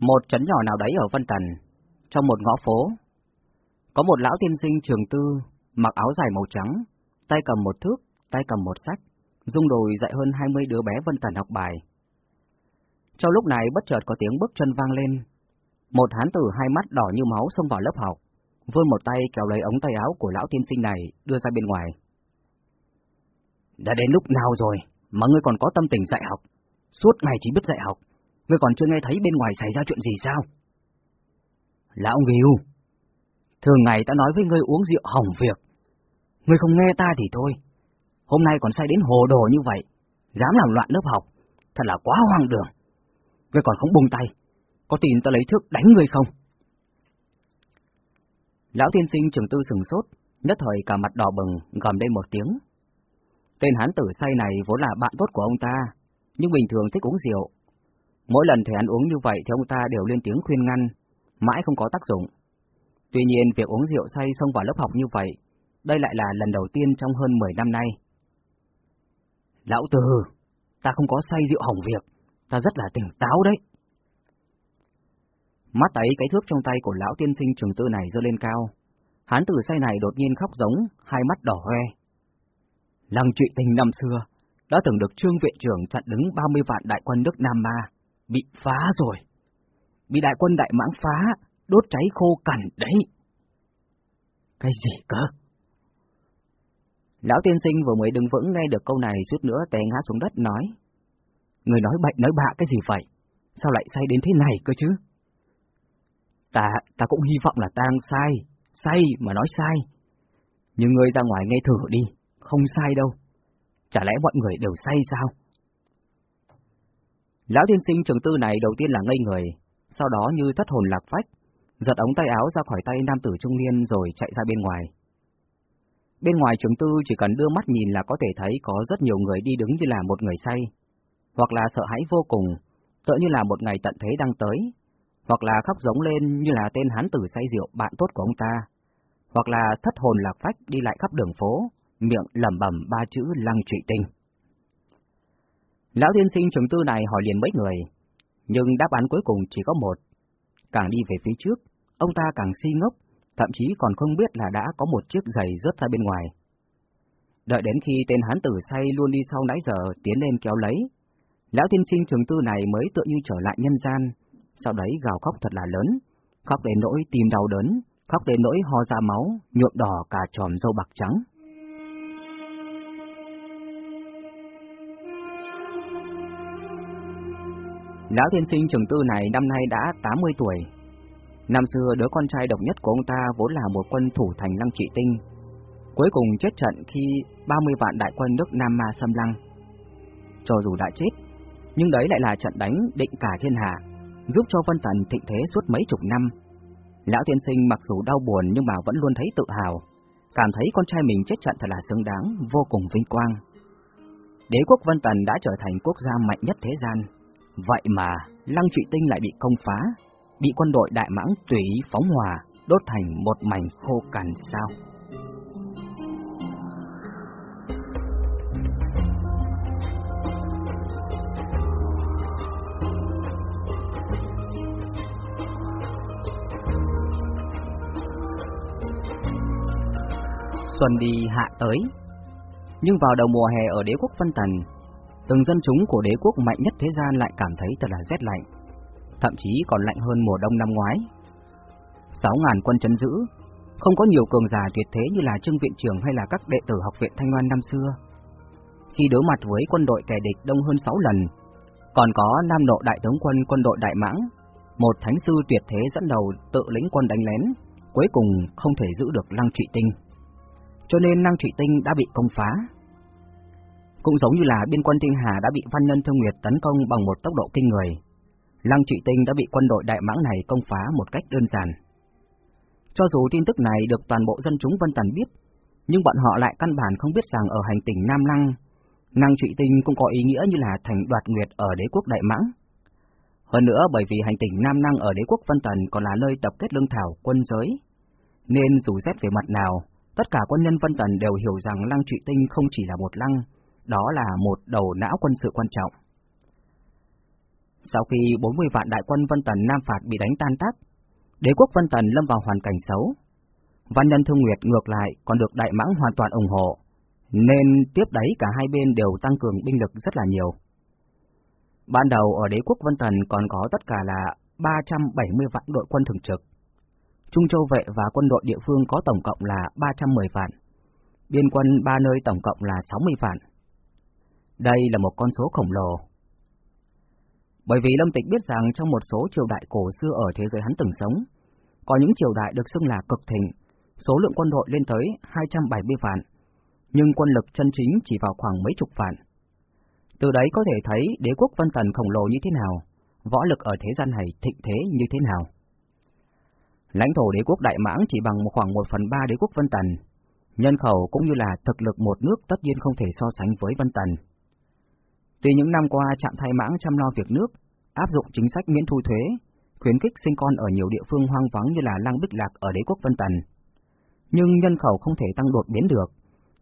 Một trấn nhỏ nào đấy ở Vân Tần, trong một ngõ phố, có một lão tiên sinh trường tư, mặc áo dài màu trắng, tay cầm một thước, tay cầm một sách, dung đồi dạy hơn 20 đứa bé Vân Tần học bài. Trong lúc này bất chợt có tiếng bước chân vang lên, một hán tử hai mắt đỏ như máu xông vào lớp học, vươn một tay kéo lấy ống tay áo của lão tiên sinh này đưa ra bên ngoài. Đã đến lúc nào rồi mà ngươi còn có tâm tình dạy học? Suốt ngày chỉ biết dạy học, ngươi còn chưa nghe thấy bên ngoài xảy ra chuyện gì sao? Lão Nghiêu, thường ngày ta nói với ngươi uống rượu hỏng việc. Ngươi không nghe ta thì thôi. Hôm nay còn say đến hồ đồ như vậy, dám làm loạn lớp học, thật là quá hoang đường. Ngươi còn không buông tay, có tin ta lấy thước đánh ngươi không? Lão tiên sinh trường tư sừng sốt, nhất thời cả mặt đỏ bừng, gầm lên một tiếng. Tên hán tử say này vốn là bạn tốt của ông ta, nhưng bình thường thích uống rượu. Mỗi lần thầy ăn uống như vậy thì ông ta đều lên tiếng khuyên ngăn, mãi không có tác dụng. Tuy nhiên việc uống rượu say xông vào lớp học như vậy, đây lại là lần đầu tiên trong hơn 10 năm nay. Lão Từ, ta không có say rượu hỏng việc, ta rất là tỉnh táo đấy. Mắt ấy cái thước trong tay của lão tiên sinh trường tư này dơ lên cao. Hán tử say này đột nhiên khóc giống, hai mắt đỏ hoe. Lăng trụy tình năm xưa, đã từng được trương viện trưởng chặn đứng 30 vạn đại quân nước Nam Ma, bị phá rồi. Bị đại quân đại mãng phá, đốt cháy khô cằn đấy. Cái gì cơ? Lão tiên sinh vừa mới đứng vững nghe được câu này suốt nữa té ngã xuống đất nói. Người nói bệnh nói bạ cái gì vậy? Sao lại say đến thế này cơ chứ? Ta, ta cũng hy vọng là ta đang sai, say mà nói sai. Nhưng ngươi ra ngoài nghe thử đi, không sai đâu. Chả lẽ mọi người đều say sao? Lão tiên sinh trường tư này đầu tiên là ngây người, sau đó như thất hồn lạc phách, giật ống tay áo ra khỏi tay nam tử trung niên rồi chạy ra bên ngoài. Bên ngoài trường tư chỉ cần đưa mắt nhìn là có thể thấy có rất nhiều người đi đứng như là một người say, hoặc là sợ hãi vô cùng, tựa như là một ngày tận thế đang tới, hoặc là khóc giống lên như là tên hán tử say rượu bạn tốt của ông ta, hoặc là thất hồn lạc phách đi lại khắp đường phố, miệng lẩm bẩm ba chữ lăng trụy tinh. Lão tiên sinh trường tư này hỏi liền mấy người, nhưng đáp án cuối cùng chỉ có một. Càng đi về phía trước, ông ta càng si ngốc, thậm chí còn không biết là đã có một chiếc giày rớt ra bên ngoài. Đợi đến khi tên hán tử say luôn đi sau nãy giờ tiến lên kéo lấy, lão tiên sinh trường tư này mới tựa như trở lại nhân gian, sau đấy gào khóc thật là lớn, khóc đến nỗi tim đau đớn, khóc đến nỗi ho ra máu, nhuộm đỏ cả tròm dâu bạc trắng. Lão thiên sinh trường tư này năm nay đã 80 tuổi. Năm xưa đứa con trai độc nhất của ông ta vốn là một quân thủ thành lăng trị tinh, cuối cùng chết trận khi 30 vạn đại quân nước Nam Ma xâm lăng. Cho dù đã chết, nhưng đấy lại là trận đánh định cả thiên hạ, giúp cho Vân Tần thịnh thế suốt mấy chục năm. Lão tiên sinh mặc dù đau buồn nhưng mà vẫn luôn thấy tự hào, cảm thấy con trai mình chết trận thật là xứng đáng, vô cùng vinh quang. Đế quốc Vân Tần đã trở thành quốc gia mạnh nhất thế gian, vậy mà Lăng Trụy Tinh lại bị công phá, bị quân đội Đại Mãng tùy phóng hòa đốt thành một mảnh khô cằn sao? Xuân đi hạ tới. Nhưng vào đầu mùa hè ở đế quốc Vân Tần, từng dân chúng của đế quốc mạnh nhất thế gian lại cảm thấy thật là rét lạnh, thậm chí còn lạnh hơn mùa đông năm ngoái. Sáu ngàn quân chấn giữ, không có nhiều cường giả tuyệt thế như là Trương Viện Trường hay là các đệ tử học viện Thanh Loan năm xưa. Khi đối mặt với quân đội kẻ địch đông hơn sáu lần, còn có Nam Nộ Đại tướng quân quân đội Đại Mãng, một thánh sư tuyệt thế dẫn đầu tự lĩnh quân đánh lén, cuối cùng không thể giữ được Lăng Trị Tinh cho nên năng trị tinh đã bị công phá. Cũng giống như là biên quân Thiên Hà đã bị Văn Nhân Thương Nguyệt tấn công bằng một tốc độ kinh người, Lăng Trị Tinh đã bị quân đội Đại Mãng này công phá một cách đơn giản. Cho dù tin tức này được toàn bộ dân chúng Vân Tần biết, nhưng bọn họ lại căn bản không biết rằng ở hành tỉnh Nam Lăng, Năng Trị Tinh cũng có ý nghĩa như là thành đoạt nguyệt ở đế quốc Đại Mãng. Hơn nữa bởi vì hành tỉnh Nam Năng ở đế quốc Vân Tần còn là nơi tập kết lương thảo quân giới, nên dù xét về mặt nào, Tất cả quân nhân Vân Tần đều hiểu rằng Lăng Trị Tinh không chỉ là một lăng, đó là một đầu não quân sự quan trọng. Sau khi 40 vạn đại quân Vân Tần Nam Phạt bị đánh tan tác, đế quốc Vân Tần lâm vào hoàn cảnh xấu. Văn nhân Thương Nguyệt ngược lại còn được Đại Mãng hoàn toàn ủng hộ, nên tiếp đấy cả hai bên đều tăng cường binh lực rất là nhiều. Ban đầu ở đế quốc Vân Tần còn có tất cả là 370 vạn đội quân thường trực. Trung Châu Vệ và quân đội địa phương có tổng cộng là 310 vạn. Biên quân ba nơi tổng cộng là 60 vạn. Đây là một con số khổng lồ. Bởi vì Lâm Tịch biết rằng trong một số triều đại cổ xưa ở thế giới hắn từng sống, có những triều đại được xưng là cực thịnh, số lượng quân đội lên tới 270 vạn, nhưng quân lực chân chính chỉ vào khoảng mấy chục vạn. Từ đấy có thể thấy đế quốc Vân Tần khổng lồ như thế nào, võ lực ở thế gian này thịnh thế như thế nào. Lãnh thổ đế quốc Đại Mãng chỉ bằng một khoảng một phần ba đế quốc Vân Tần, nhân khẩu cũng như là thực lực một nước tất nhiên không thể so sánh với Vân Tần. Tuy những năm qua trạm thay mãng chăm lo việc nước, áp dụng chính sách miễn thu thuế, khuyến khích sinh con ở nhiều địa phương hoang vắng như là Lăng Bích Lạc ở đế quốc Vân Tần. Nhưng nhân khẩu không thể tăng đột biến được,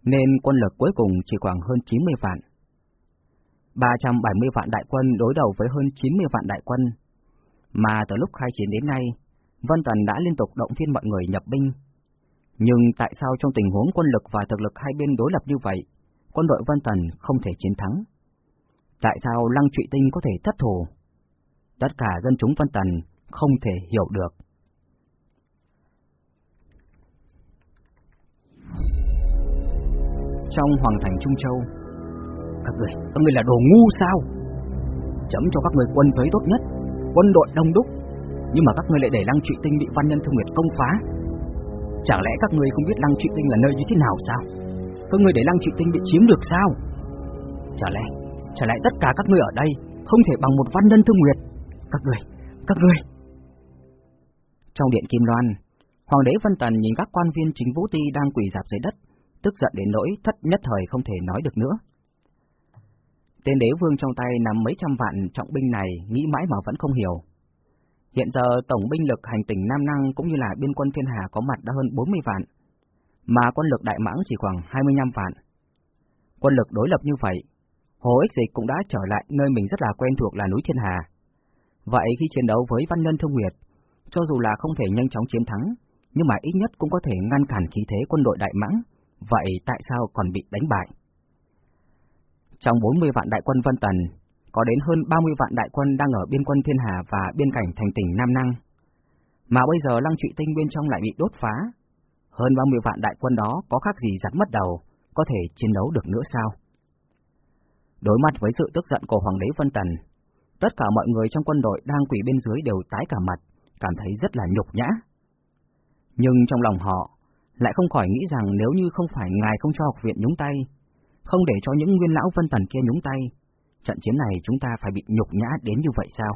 nên quân lực cuối cùng chỉ khoảng hơn 90 vạn. 370 vạn đại quân đối đầu với hơn 90 vạn đại quân, mà từ lúc khai chiến đến nay, Vân Tần đã liên tục động viên mọi người nhập binh. Nhưng tại sao trong tình huống quân lực và thực lực hai bên đối lập như vậy, quân đội Vân Tần không thể chiến thắng? Tại sao Lăng Trụy Tinh có thể thất thủ? Tất cả dân chúng Vân Tần không thể hiểu được. Trong Hoàng thành Trung Châu, các người, các người là đồ ngu sao? Chấm cho các người quân giới tốt nhất, quân đội đông đúc, nhưng mà các người lại để Lăng Trụy Tinh bị Văn Nhân Thương Nguyệt công phá. Chẳng lẽ các người không biết Lăng Trụy Tinh là nơi như thế nào sao? Các người để Lăng Trụy Tinh bị chiếm được sao? Chả lẽ, trả lại tất cả các ngươi ở đây không thể bằng một Văn Nhân Thương Nguyệt? Các người, các người. Trong điện Kim Loan, Hoàng đế văn Tần nhìn các quan viên chính vũ ti đang quỳ dạp dưới đất, tức giận đến nỗi thất nhất thời không thể nói được nữa. Tên đế vương trong tay nắm mấy trăm vạn trọng binh này nghĩ mãi mà vẫn không hiểu. Hiện giờ tổng binh lực hành tỉnh Nam Năng cũng như là biên quân thiên hà có mặt đã hơn 40 vạn, mà quân lực Đại Mãng chỉ khoảng 25 vạn. Quân lực đối lập như vậy, Hồ Ích Dịch cũng đã trở lại nơi mình rất là quen thuộc là núi Thiên Hà. Vậy khi chiến đấu với Văn Nhân Thương Nguyệt, cho dù là không thể nhanh chóng chiến thắng, nhưng mà ít nhất cũng có thể ngăn cản khí thế quân đội Đại Mãng, vậy tại sao còn bị đánh bại? Trong 40 vạn đại quân Vân Tần, có đến hơn 30 vạn đại quân đang ở biên quân Thiên Hà và biên cảnh thành tỉnh Nam Năng. Mà bây giờ Lăng Trụy Tinh bên trong lại bị đốt phá. Hơn 30 vạn đại quân đó có khác gì rắn mất đầu, có thể chiến đấu được nữa sao? Đối mặt với sự tức giận của Hoàng đế Vân Tần, tất cả mọi người trong quân đội đang quỳ bên dưới đều tái cả mặt, cảm thấy rất là nhục nhã. Nhưng trong lòng họ, lại không khỏi nghĩ rằng nếu như không phải ngài không cho học viện nhúng tay, không để cho những nguyên lão Vân Tần kia nhúng tay, trận chiến này chúng ta phải bị nhục nhã đến như vậy sao?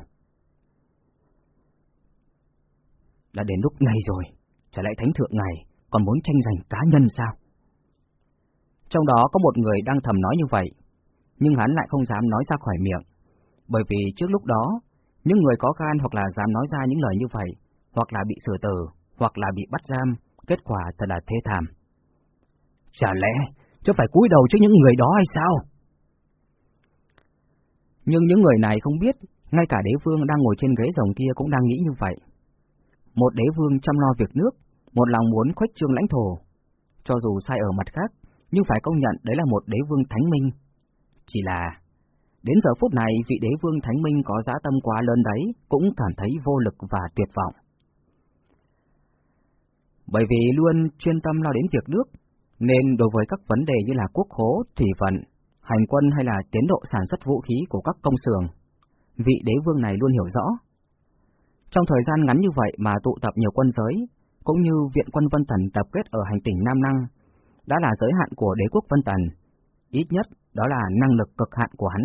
Đã đến lúc này rồi, trở lại thánh thượng ngài còn muốn tranh giành cá nhân sao? Trong đó có một người đang thầm nói như vậy, nhưng hắn lại không dám nói ra khỏi miệng, bởi vì trước lúc đó, những người có gan hoặc là dám nói ra những lời như vậy, hoặc là bị sửa tử, hoặc là bị bắt giam, kết quả thật là thê thảm. Chả lẽ, chứ phải cúi đầu trước những người đó hay sao? Nhưng những người này không biết, ngay cả đế vương đang ngồi trên ghế rồng kia cũng đang nghĩ như vậy. Một đế vương chăm lo việc nước, một lòng muốn khuếch trương lãnh thổ. Cho dù sai ở mặt khác, nhưng phải công nhận đấy là một đế vương thánh minh. Chỉ là, đến giờ phút này vị đế vương thánh minh có giá tâm quá lớn đấy, cũng cảm thấy vô lực và tuyệt vọng. Bởi vì luôn chuyên tâm lo đến việc nước, nên đối với các vấn đề như là quốc khố, thủy vận, hành quân hay là tiến độ sản xuất vũ khí của các công xưởng, vị đế vương này luôn hiểu rõ. Trong thời gian ngắn như vậy mà tụ tập nhiều quân giới, cũng như viện quân Vân Tần tập kết ở hành tỉnh Nam Năng, đã là giới hạn của đế quốc Vân Tần, ít nhất đó là năng lực cực hạn của hắn.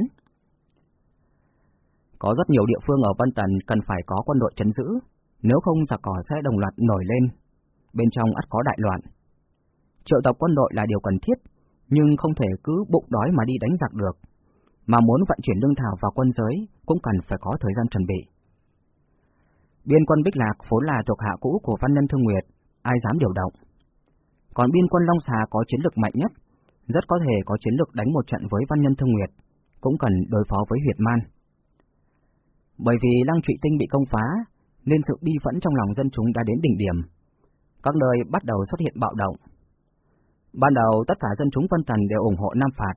Có rất nhiều địa phương ở Vân Tần cần phải có quân đội chấn giữ, nếu không giặc cỏ sẽ đồng loạt nổi lên, bên trong ắt có đại loạn. Triệu tập quân đội là điều cần thiết, nhưng không thể cứ bụng đói mà đi đánh giặc được, mà muốn vận chuyển lương thảo vào quân giới cũng cần phải có thời gian chuẩn bị. Biên quân Bích Lạc vốn là thuộc hạ cũ của Văn Nhân Thương Nguyệt, ai dám điều động. Còn biên quân Long Xà có chiến lược mạnh nhất, rất có thể có chiến lược đánh một trận với Văn Nhân Thương Nguyệt, cũng cần đối phó với Huyệt Man. Bởi vì Lăng Trụy Tinh bị công phá, nên sự bi phẫn trong lòng dân chúng đã đến đỉnh điểm. Các nơi bắt đầu xuất hiện bạo động. Ban đầu tất cả dân chúng Vân Tần đều ủng hộ Nam Phạt,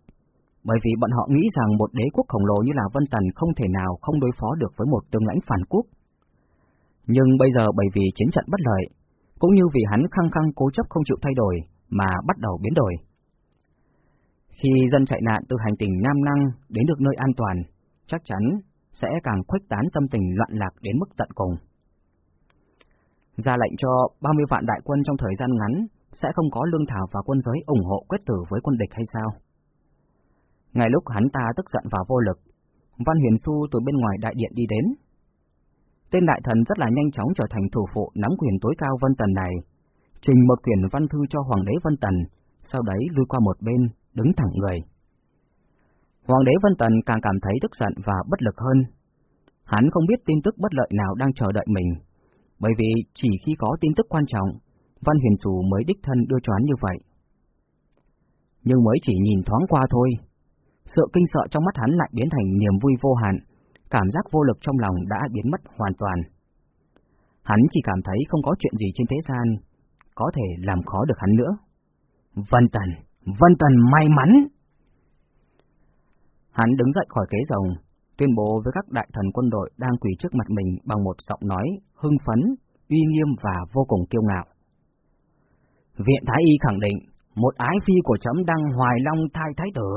bởi vì bọn họ nghĩ rằng một đế quốc khổng lồ như là Vân Tần không thể nào không đối phó được với một tương lãnh phản quốc. Nhưng bây giờ bởi vì chiến trận bất lợi, cũng như vì hắn khăng khăng cố chấp không chịu thay đổi mà bắt đầu biến đổi. Khi dân chạy nạn từ hành tinh Nam Năng đến được nơi an toàn, chắc chắn sẽ càng khuếch tán tâm tình loạn lạc đến mức tận cùng. Ra lệnh cho 30 vạn đại quân trong thời gian ngắn sẽ không có lương thảo và quân giới ủng hộ quyết tử với quân địch hay sao? Ngay lúc hắn ta tức giận và vô lực, Văn Huyền Xu từ bên ngoài đại điện đi đến. Tên đại thần rất là nhanh chóng trở thành thủ phụ nắm quyền tối cao Vân Tần này, trình một quyển văn thư cho Hoàng đế Vân Tần, sau đấy lui qua một bên, đứng thẳng người. Hoàng đế Vân Tần càng cảm thấy tức giận và bất lực hơn. Hắn không biết tin tức bất lợi nào đang chờ đợi mình, bởi vì chỉ khi có tin tức quan trọng, Văn Huyền Sù mới đích thân đưa choán như vậy. Nhưng mới chỉ nhìn thoáng qua thôi, sự kinh sợ trong mắt hắn lại biến thành niềm vui vô hạn, cảm giác vô lực trong lòng đã biến mất hoàn toàn. Hắn chỉ cảm thấy không có chuyện gì trên thế gian có thể làm khó được hắn nữa. Vân Tần, Vân Tần may mắn! Hắn đứng dậy khỏi ghế rồng, tuyên bố với các đại thần quân đội đang quỳ trước mặt mình bằng một giọng nói hưng phấn, uy nghiêm và vô cùng kiêu ngạo. Viện Thái Y khẳng định, một ái phi của chấm đang hoài long thai thái tử.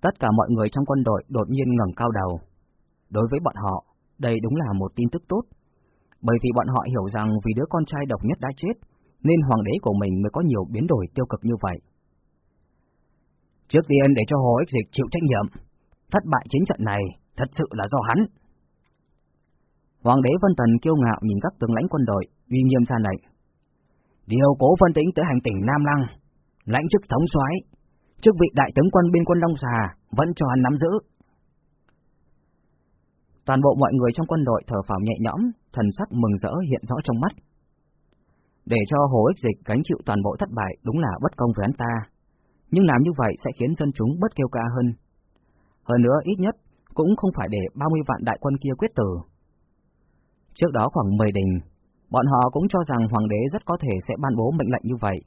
Tất cả mọi người trong quân đội đột nhiên ngẩng cao đầu. Đối với bọn họ, đây đúng là một tin tức tốt, bởi vì bọn họ hiểu rằng vì đứa con trai độc nhất đã chết, nên hoàng đế của mình mới có nhiều biến đổi tiêu cực như vậy. Trước tiên để cho Hồ Ích Dịch chịu trách nhiệm, thất bại chiến trận này thật sự là do hắn. Hoàng đế Vân Tần kiêu ngạo nhìn các tướng lãnh quân đội, uy nghiêm ra lệnh. Điều cố phân tĩnh tới hành tỉnh Nam Lăng, lãnh chức thống soái, chức vị đại tướng quân biên quân Long Xà vẫn cho hắn nắm giữ. Toàn bộ mọi người trong quân đội thở phào nhẹ nhõm, thần sắc mừng rỡ hiện rõ trong mắt. Để cho Hồ Ích Dịch gánh chịu toàn bộ thất bại đúng là bất công với hắn ta, nhưng làm như vậy sẽ khiến dân chúng bất kêu ca hơn. Hơn nữa ít nhất cũng không phải để 30 vạn đại quân kia quyết tử. Trước đó khoảng 10 đình, bọn họ cũng cho rằng hoàng đế rất có thể sẽ ban bố mệnh lệnh như vậy,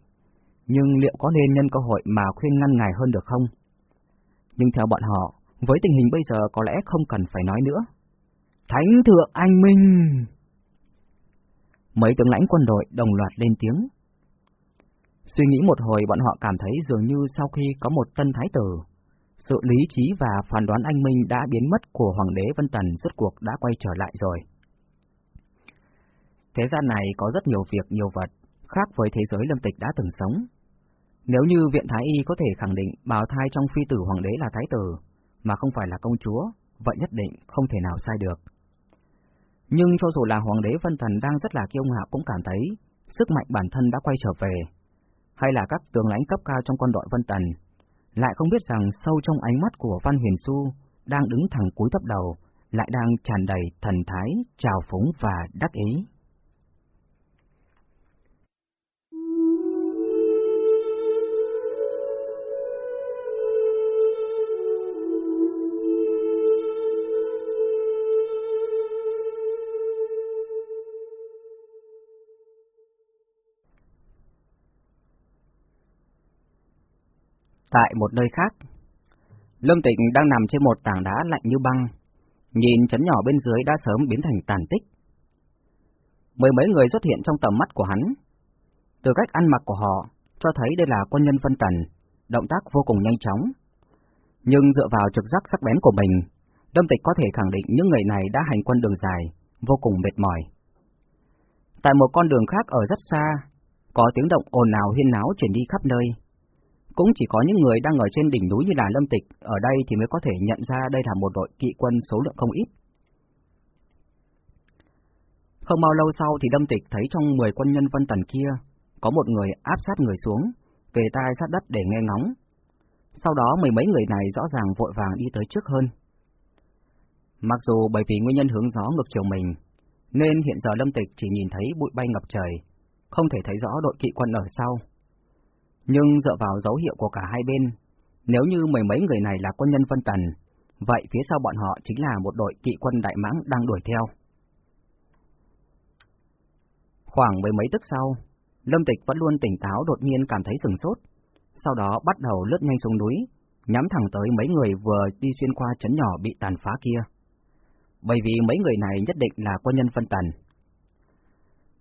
nhưng liệu có nên nhân cơ hội mà khuyên ngăn ngài hơn được không? Nhưng theo bọn họ, với tình hình bây giờ có lẽ không cần phải nói nữa. Thánh thượng anh minh! Mấy tướng lãnh quân đội đồng loạt lên tiếng. Suy nghĩ một hồi bọn họ cảm thấy dường như sau khi có một tân thái tử, sự lý trí và phán đoán anh minh đã biến mất của Hoàng đế Vân Tần rốt cuộc đã quay trở lại rồi. Thế gian này có rất nhiều việc, nhiều vật, khác với thế giới lâm tịch đã từng sống. Nếu như viện Thái Y có thể khẳng định bào thai trong phi tử hoàng đế là thái tử, mà không phải là công chúa, vậy nhất định không thể nào sai được. Nhưng cho dù là hoàng đế Vân Thần đang rất là kiêu ngạo cũng cảm thấy sức mạnh bản thân đã quay trở về, hay là các tướng lãnh cấp cao trong quân đội Vân Tần, lại không biết rằng sâu trong ánh mắt của Văn Huyền Xu đang đứng thẳng cúi thấp đầu, lại đang tràn đầy thần thái, trào phúng và đắc ý. Tại một nơi khác, Lâm Tịnh đang nằm trên một tảng đá lạnh như băng, nhìn chấn nhỏ bên dưới đã sớm biến thành tàn tích. Mười mấy người xuất hiện trong tầm mắt của hắn. Từ cách ăn mặc của họ, cho thấy đây là quân nhân phân tần, động tác vô cùng nhanh chóng. Nhưng dựa vào trực giác sắc bén của mình, Lâm Tịch có thể khẳng định những người này đã hành quân đường dài, vô cùng mệt mỏi. Tại một con đường khác ở rất xa, có tiếng động ồn ào huyên náo truyền đi khắp nơi. Cũng chỉ có những người đang ở trên đỉnh núi như là Lâm Tịch, ở đây thì mới có thể nhận ra đây là một đội kỵ quân số lượng không ít. Không bao lâu sau thì Lâm Tịch thấy trong 10 quân nhân vân tần kia, có một người áp sát người xuống, kề tai sát đất để nghe ngóng. Sau đó mười mấy người này rõ ràng vội vàng đi tới trước hơn. Mặc dù bởi vì nguyên nhân hướng gió ngược chiều mình, nên hiện giờ Lâm Tịch chỉ nhìn thấy bụi bay ngập trời, không thể thấy rõ đội kỵ quân ở sau. Nhưng dựa vào dấu hiệu của cả hai bên, nếu như mười mấy người này là quân nhân Vân Tần, Vậy phía sau bọn họ chính là một đội kỵ quân Đại Mãng đang đuổi theo. Khoảng mười mấy tức sau, Lâm Tịch vẫn luôn tỉnh táo đột nhiên cảm thấy sừng sốt, sau đó bắt đầu lướt nhanh xuống núi, nhắm thẳng tới mấy người vừa đi xuyên qua chấn nhỏ bị tàn phá kia. Bởi vì mấy người này nhất định là quân nhân phân tần.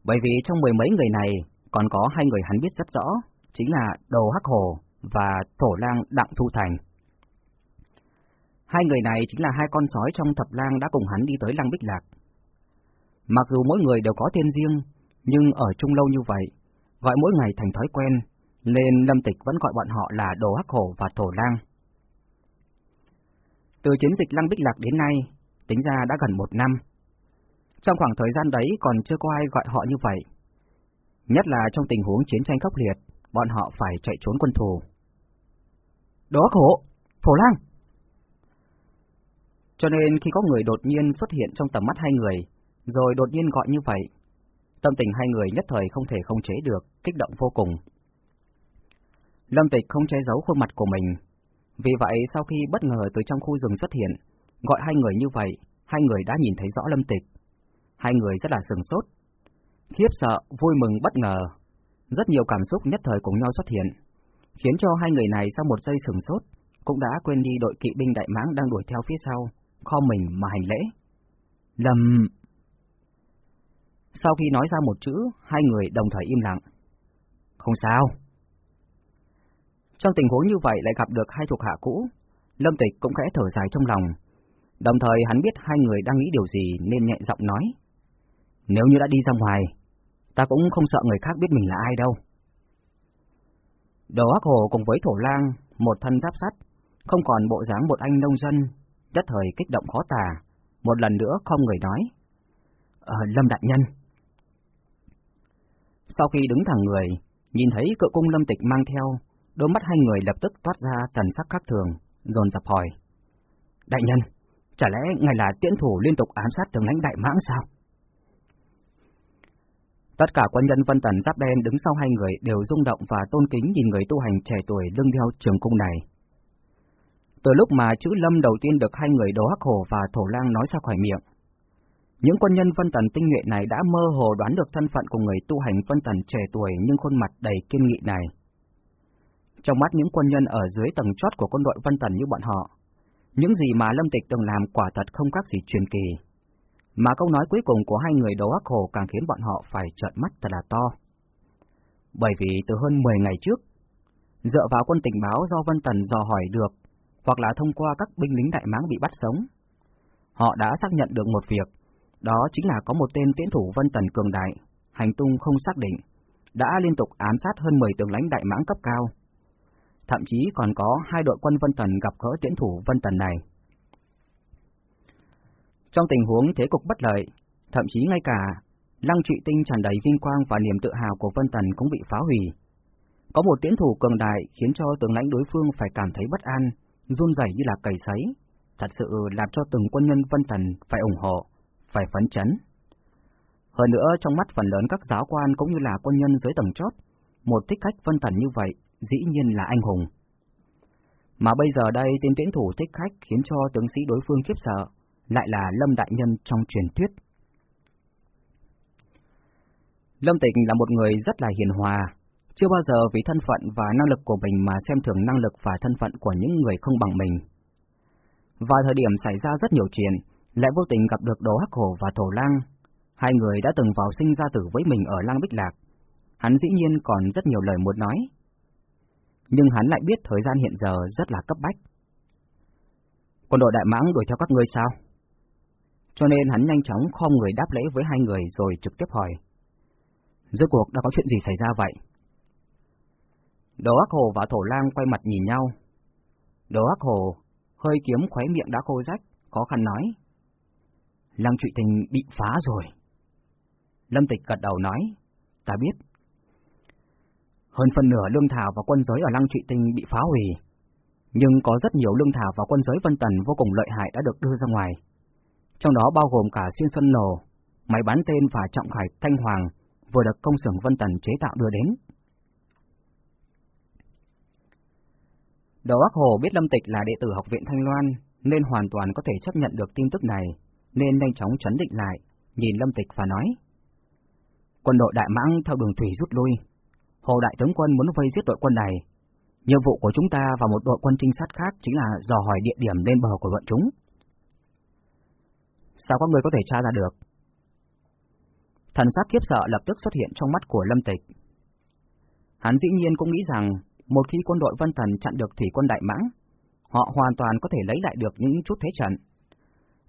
Bởi vì trong mười mấy người này còn có hai người hắn biết rất rõ, chính là Đồ Hắc Hồ và Thổ Lang Đặng Thu Thành. Hai người này chính là hai con sói trong thập lang đã cùng hắn đi tới Lăng Bích Lạc. Mặc dù mỗi người đều có tên riêng, nhưng ở chung lâu như vậy, gọi mỗi ngày thành thói quen, nên Lâm Tịch vẫn gọi bọn họ là Đồ Hắc Hổ và Thổ Lang. Từ chiến dịch Lăng Bích Lạc đến nay, tính ra đã gần một năm. Trong khoảng thời gian đấy còn chưa có ai gọi họ như vậy. Nhất là trong tình huống chiến tranh khốc liệt, bọn họ phải chạy trốn quân thù. Đó khổ, phổ Lang! Cho nên khi có người đột nhiên xuất hiện trong tầm mắt hai người, rồi đột nhiên gọi như vậy, tâm tình hai người nhất thời không thể không chế được, kích động vô cùng. Lâm Tịch không che giấu khuôn mặt của mình, vì vậy sau khi bất ngờ từ trong khu rừng xuất hiện, gọi hai người như vậy, hai người đã nhìn thấy rõ Lâm Tịch. Hai người rất là sừng sốt, khiếp sợ, vui mừng bất ngờ, rất nhiều cảm xúc nhất thời cùng nhau xuất hiện, khiến cho hai người này sau một giây sừng sốt, cũng đã quên đi đội kỵ binh đại mãng đang đuổi theo phía sau, kho mình mà hành lễ. Lâm... Sau khi nói ra một chữ, hai người đồng thời im lặng. Không sao. Trong tình huống như vậy lại gặp được hai thuộc hạ cũ, Lâm Tịch cũng khẽ thở dài trong lòng. Đồng thời hắn biết hai người đang nghĩ điều gì nên nhẹ giọng nói. Nếu như đã đi ra ngoài, ta cũng không sợ người khác biết mình là ai đâu. Đồ Hắc Hồ cùng với Thổ Lang, một thân giáp sắt, không còn bộ dáng một anh nông dân, nhất thời kích động khó tả, một lần nữa không người nói. Ờ, Lâm Đại Nhân. Sau khi đứng thẳng người, nhìn thấy cự cung Lâm Tịch mang theo, đôi mắt hai người lập tức toát ra thần sắc khác thường, dồn dập hỏi. Đại nhân, chả lẽ ngài là tiễn thủ liên tục ám sát tướng lãnh đại mãng sao? Tất cả quân nhân Vân Tần giáp đen đứng sau hai người đều rung động và tôn kính nhìn người tu hành trẻ tuổi lưng đeo trường cung này. Từ lúc mà chữ Lâm đầu tiên được hai người Đồ Hắc Hổ và Thổ Lang nói ra khỏi miệng, những quân nhân Vân Tần tinh nhuệ này đã mơ hồ đoán được thân phận của người tu hành Vân Tần trẻ tuổi nhưng khuôn mặt đầy kiên nghị này. Trong mắt những quân nhân ở dưới tầng chót của quân đội Vân Tần như bọn họ, những gì mà Lâm Tịch từng làm quả thật không khác gì truyền kỳ. Mà câu nói cuối cùng của hai người đấu ác hồ càng khiến bọn họ phải trợn mắt thật là to. Bởi vì từ hơn 10 ngày trước, dựa vào quân tình báo do Vân Tần dò hỏi được, hoặc là thông qua các binh lính đại máng bị bắt sống, họ đã xác nhận được một việc, đó chính là có một tên tiễn thủ Vân Tần cường đại, hành tung không xác định, đã liên tục ám sát hơn 10 tướng lãnh đại mãng cấp cao. Thậm chí còn có hai đội quân Vân Tần gặp gỡ tiễn thủ Vân Tần này. Trong tình huống thế cục bất lợi, thậm chí ngay cả lăng trụ tinh tràn đầy vinh quang và niềm tự hào của Vân Tần cũng bị phá hủy. Có một tiến thủ cường đại khiến cho tướng lãnh đối phương phải cảm thấy bất an, run rẩy như là cầy sấy, thật sự làm cho từng quân nhân Vân Tần phải ủng hộ phải phấn chấn. Hơn nữa, trong mắt phần lớn các giáo quan cũng như là quân nhân dưới tầng chót, một thích khách vân tần như vậy dĩ nhiên là anh hùng. Mà bây giờ đây tên tiễn thủ thích khách khiến cho tướng sĩ đối phương khiếp sợ, lại là Lâm Đại Nhân trong truyền thuyết. Lâm tịnh là một người rất là hiền hòa, chưa bao giờ vì thân phận và năng lực của mình mà xem thường năng lực và thân phận của những người không bằng mình. Vào thời điểm xảy ra rất nhiều chuyện, lại vô tình gặp được Đồ Hắc Hổ và Thổ Lang. Hai người đã từng vào sinh ra tử với mình ở Lang Bích Lạc. Hắn dĩ nhiên còn rất nhiều lời muốn nói. Nhưng hắn lại biết thời gian hiện giờ rất là cấp bách. Quân đội Đại Mãng đuổi theo các ngươi sao? Cho nên hắn nhanh chóng khom người đáp lễ với hai người rồi trực tiếp hỏi. Rốt cuộc đã có chuyện gì xảy ra vậy? Đồ ác Hồ và Thổ Lang quay mặt nhìn nhau. Đồ ác Hồ hơi kiếm khóe miệng đã khô rách, khó khăn nói. Lăng Trụy Tình bị phá rồi. Lâm Tịch gật đầu nói, ta biết. Hơn phần nửa lương thảo và quân giới ở Lăng Trụy Tinh bị phá hủy, nhưng có rất nhiều lương thảo và quân giới Vân Tần vô cùng lợi hại đã được đưa ra ngoài. Trong đó bao gồm cả xuyên xuân nổ, máy bắn tên và trọng khải Thanh Hoàng vừa được công xưởng Vân Tần chế tạo đưa đến. Đầu Ác Hồ biết Lâm Tịch là đệ tử học viện Thanh Loan, nên hoàn toàn có thể chấp nhận được tin tức này, nên nhanh chóng chấn định lại, nhìn Lâm Tịch và nói. Quân đội Đại Mãng theo đường thủy rút lui. Hồ Đại tướng quân muốn vây giết đội quân này. Nhiệm vụ của chúng ta và một đội quân trinh sát khác chính là dò hỏi địa điểm lên bờ của bọn chúng. Sao các người có thể tra ra được? Thần sắc kiếp sợ lập tức xuất hiện trong mắt của Lâm Tịch. Hắn dĩ nhiên cũng nghĩ rằng, một khi quân đội Vân Thần chặn được thủy quân Đại Mãng, họ hoàn toàn có thể lấy lại được những chút thế trận.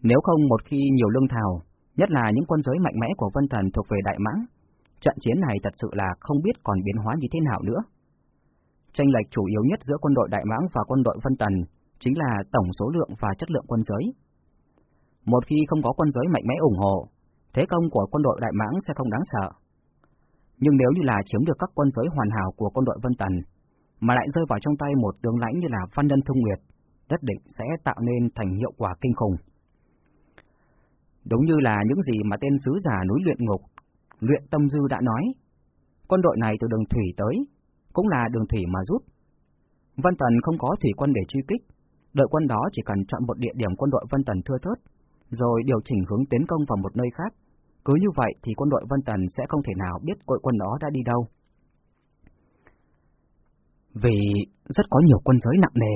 Nếu không một khi nhiều lương thảo, nhất là những quân giới mạnh mẽ của Vân Thần thuộc về Đại Mãng, trận chiến này thật sự là không biết còn biến hóa như thế nào nữa. Tranh lệch chủ yếu nhất giữa quân đội Đại Mãng và quân đội Vân Tần chính là tổng số lượng và chất lượng quân giới. Một khi không có quân giới mạnh mẽ ủng hộ, thế công của quân đội Đại Mãng sẽ không đáng sợ. Nhưng nếu như là chiếm được các quân giới hoàn hảo của quân đội Vân Tần, mà lại rơi vào trong tay một tướng lãnh như là Văn Nhân Thông Nguyệt, nhất định sẽ tạo nên thành hiệu quả kinh khủng. Đúng như là những gì mà tên sứ giả núi luyện ngục, luyện tâm dư đã nói, quân đội này từ đường thủy tới, cũng là đường thủy mà rút. Vân Tần không có thủy quân để truy kích, đội quân đó chỉ cần chọn một địa điểm quân đội Vân Tần thưa thớt, rồi điều chỉnh hướng tiến công vào một nơi khác. Cứ như vậy thì quân đội Vân Tần sẽ không thể nào biết đội quân đó đã đi đâu. Vì rất có nhiều quân giới nặng nề.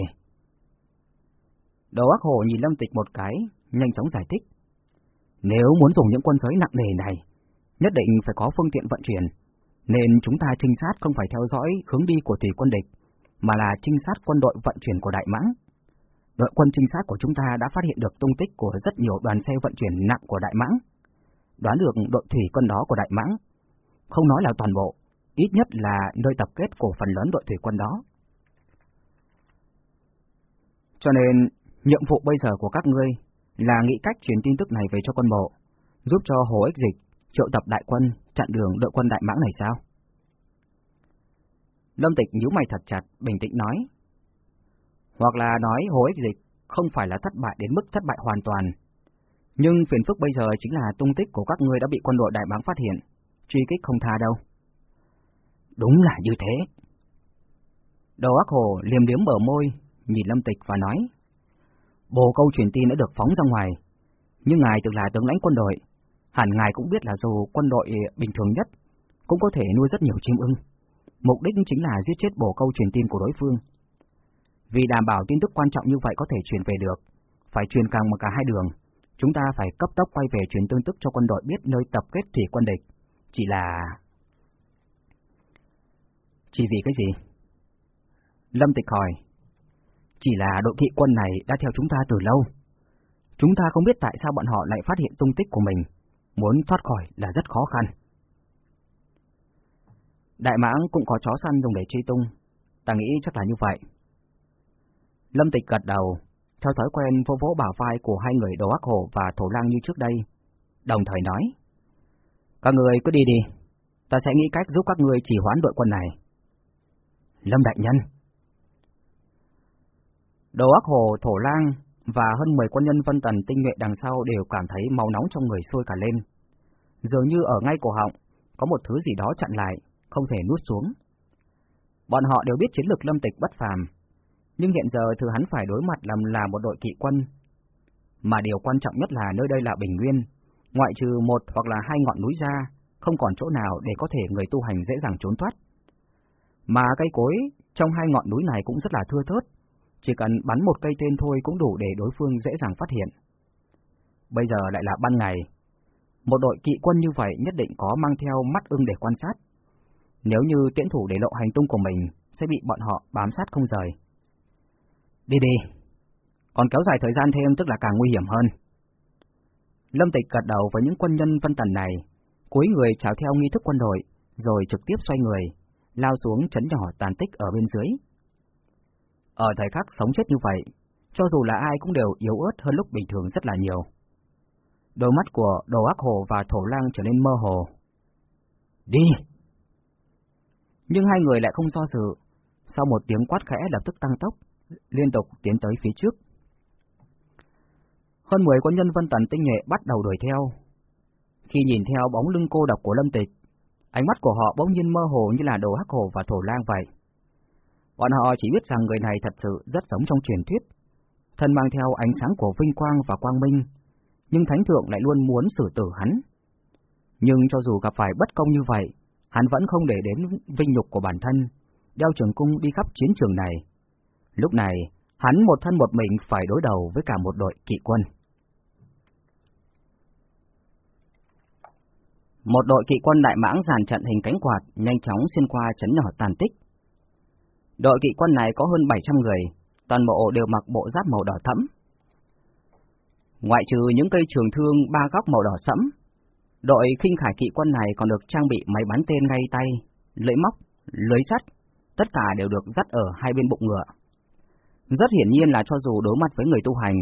Đầu ác hồ nhìn Lâm Tịch một cái, nhanh chóng giải thích. Nếu muốn dùng những quân giới nặng nề này, nhất định phải có phương tiện vận chuyển, nên chúng ta trinh sát không phải theo dõi hướng đi của thủy quân địch, mà là trinh sát quân đội vận chuyển của Đại Mãng. Đội quân trinh sát của chúng ta đã phát hiện được tung tích của rất nhiều đoàn xe vận chuyển nặng của Đại Mãng. Đoán được đội thủy quân đó của Đại Mãng, không nói là toàn bộ, ít nhất là nơi tập kết của phần lớn đội thủy quân đó. Cho nên, nhiệm vụ bây giờ của các ngươi là nghĩ cách truyền tin tức này về cho quân bộ, giúp cho Hồ Ích Dịch triệu tập đại quân chặn đường đội quân Đại Mãng này sao? Lâm Tịch nhíu mày thật chặt, bình tĩnh nói. Hoặc là nói Hồ Ích Dịch không phải là thất bại đến mức thất bại hoàn toàn. Nhưng phiền phức bây giờ chính là tung tích của các ngươi đã bị quân đội Đại báng phát hiện, truy kích không tha đâu. Đúng là như thế. Đầu ác hồ liềm điếm bờ môi, nhìn Lâm Tịch và nói. Bồ câu truyền tin đã được phóng ra ngoài, nhưng ngài từng là tướng lãnh quân đội, hẳn ngài cũng biết là dù quân đội bình thường nhất, cũng có thể nuôi rất nhiều chim ưng. Mục đích chính là giết chết bồ câu truyền tin của đối phương. Vì đảm bảo tin tức quan trọng như vậy có thể truyền về được, phải truyền càng một cả hai đường, chúng ta phải cấp tốc quay về truyền tương tức cho quân đội biết nơi tập kết thủy quân địch. Chỉ là... Chỉ vì cái gì? Lâm Tịch hỏi. Chỉ là đội thị quân này đã theo chúng ta từ lâu. Chúng ta không biết tại sao bọn họ lại phát hiện tung tích của mình, muốn thoát khỏi là rất khó khăn. Đại mãng cũng có chó săn dùng để truy tung, ta nghĩ chắc là như vậy. Lâm Tịch gật đầu, theo thói quen vô vỗ bảo vai của hai người đồ ác hổ và thổ lang như trước đây, đồng thời nói. Các người cứ đi đi, ta sẽ nghĩ cách giúp các người chỉ hoán đội quân này. Lâm Đại Nhân Đồ ác hồ, thổ lang và hơn 10 quân nhân vân tần tinh nhuệ đằng sau đều cảm thấy máu nóng trong người sôi cả lên. Dường như ở ngay cổ họng, có một thứ gì đó chặn lại, không thể nuốt xuống. Bọn họ đều biết chiến lược lâm tịch bất phàm, nhưng hiện giờ thứ hắn phải đối mặt làm là một đội kỵ quân. Mà điều quan trọng nhất là nơi đây là Bình Nguyên, ngoại trừ một hoặc là hai ngọn núi ra, không còn chỗ nào để có thể người tu hành dễ dàng trốn thoát. Mà cây cối trong hai ngọn núi này cũng rất là thưa thớt, chỉ cần bắn một cây tên thôi cũng đủ để đối phương dễ dàng phát hiện. Bây giờ lại là ban ngày. Một đội kỵ quân như vậy nhất định có mang theo mắt ưng để quan sát. Nếu như tiễn thủ để lộ hành tung của mình, sẽ bị bọn họ bám sát không rời. Đi đi. Còn kéo dài thời gian thêm tức là càng nguy hiểm hơn. Lâm Tịch gật đầu với những quân nhân vân tần này, cúi người chào theo nghi thức quân đội, rồi trực tiếp xoay người, lao xuống chấn nhỏ tàn tích ở bên dưới. Ở thời khắc sống chết như vậy, cho dù là ai cũng đều yếu ớt hơn lúc bình thường rất là nhiều. Đôi mắt của đồ ác hồ và thổ lang trở nên mơ hồ. Đi! Nhưng hai người lại không do dự, sau một tiếng quát khẽ lập tức tăng tốc, liên tục tiến tới phía trước. Hơn 10 quân nhân vân tần tinh nhuệ bắt đầu đuổi theo. Khi nhìn theo bóng lưng cô độc của Lâm Tịch, ánh mắt của họ bỗng nhiên mơ hồ như là đồ hắc hồ và thổ lang vậy. Bọn họ chỉ biết rằng người này thật sự rất giống trong truyền thuyết, thân mang theo ánh sáng của vinh quang và quang minh, nhưng thánh thượng lại luôn muốn xử tử hắn. Nhưng cho dù gặp phải bất công như vậy, hắn vẫn không để đến vinh nhục của bản thân, đeo trường cung đi khắp chiến trường này. Lúc này, hắn một thân một mình phải đối đầu với cả một đội kỵ quân. Một đội kỵ quân đại mãng dàn trận hình cánh quạt, nhanh chóng xuyên qua chấn nhỏ tàn tích. Đội kỵ quân này có hơn 700 người, toàn bộ đều mặc bộ giáp màu đỏ thẫm. Ngoại trừ những cây trường thương ba góc màu đỏ sẫm, đội khinh khải kỵ quân này còn được trang bị máy bắn tên ngay tay, lưỡi móc, lưới sắt, tất cả đều được dắt ở hai bên bụng ngựa. Rất hiển nhiên là cho dù đối mặt với người tu hành,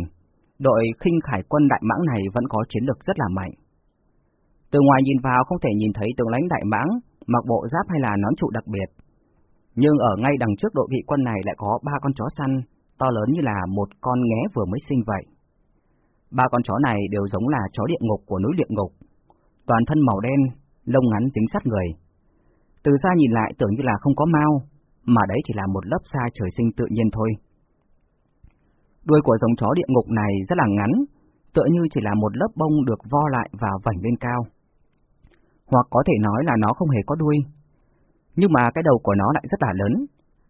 đội khinh khải quân đại mãng này vẫn có chiến lược rất là mạnh. Từ ngoài nhìn vào không thể nhìn thấy tướng lãnh đại mãng, mặc bộ giáp hay là nón trụ đặc biệt. Nhưng ở ngay đằng trước đội kỵ quân này lại có ba con chó săn, to lớn như là một con nghé vừa mới sinh vậy. Ba con chó này đều giống là chó địa ngục của núi địa ngục. Toàn thân màu đen, lông ngắn dính sát người. Từ xa nhìn lại tưởng như là không có mau, mà đấy chỉ là một lớp da trời sinh tự nhiên thôi. Đuôi của giống chó địa ngục này rất là ngắn, tựa như chỉ là một lớp bông được vo lại và vảnh lên cao. Hoặc có thể nói là nó không hề có đuôi. Nhưng mà cái đầu của nó lại rất là lớn,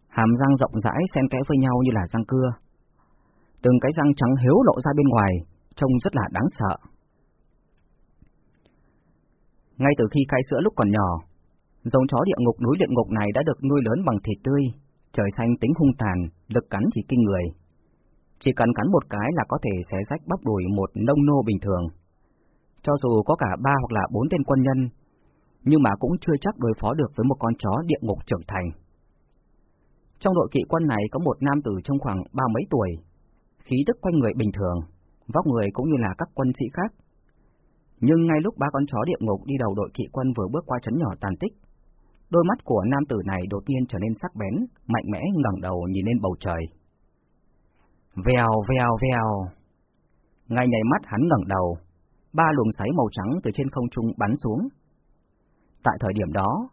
hàm răng rộng rãi xen kẽ với nhau như là răng cưa. Từng cái răng trắng hiếu lộ ra bên ngoài, trông rất là đáng sợ. Ngay từ khi cai sữa lúc còn nhỏ, giống chó địa ngục núi địa ngục này đã được nuôi lớn bằng thịt tươi, trời xanh tính hung tàn, lực cắn thì kinh người. Chỉ cần cắn một cái là có thể xé rách bắp đùi một nông nô bình thường. Cho dù có cả ba hoặc là bốn tên quân nhân, nhưng mà cũng chưa chắc đối phó được với một con chó địa ngục trưởng thành. Trong đội kỵ quân này có một nam tử trong khoảng ba mấy tuổi, khí tức quanh người bình thường, vóc người cũng như là các quân sĩ khác. Nhưng ngay lúc ba con chó địa ngục đi đầu đội kỵ quân vừa bước qua chấn nhỏ tàn tích, đôi mắt của nam tử này đột nhiên trở nên sắc bén, mạnh mẽ ngẩng đầu nhìn lên bầu trời. Vèo vèo vèo. Ngay nhảy mắt hắn ngẩng đầu, ba luồng xoáy màu trắng từ trên không trung bắn xuống. Tại thời điểm đó,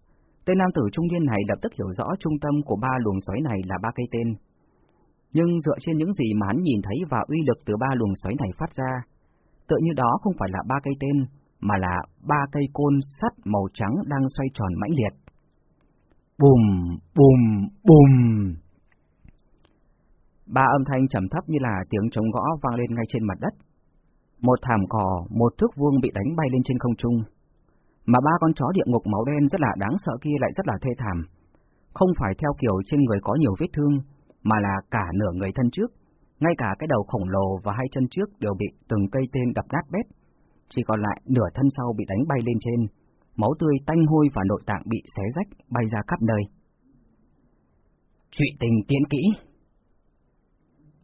tên nam tử trung niên này lập tức hiểu rõ trung tâm của ba luồng xoáy này là ba cây tên. Nhưng dựa trên những gì mà hắn nhìn thấy và uy lực từ ba luồng xoáy này phát ra, tự như đó không phải là ba cây tên, mà là ba cây côn sắt màu trắng đang xoay tròn mãnh liệt. Bùm, bùm, bùm. Ba âm thanh trầm thấp như là tiếng trống gõ vang lên ngay trên mặt đất. Một thảm cỏ, một thước vuông bị đánh bay lên trên không trung. Mà ba con chó địa ngục máu đen rất là đáng sợ kia lại rất là thê thảm. Không phải theo kiểu trên người có nhiều vết thương, mà là cả nửa người thân trước, ngay cả cái đầu khổng lồ và hai chân trước đều bị từng cây tên đập nát bét. Chỉ còn lại nửa thân sau bị đánh bay lên trên, máu tươi tanh hôi và nội tạng bị xé rách bay ra khắp nơi. Trụy tình tiến kỹ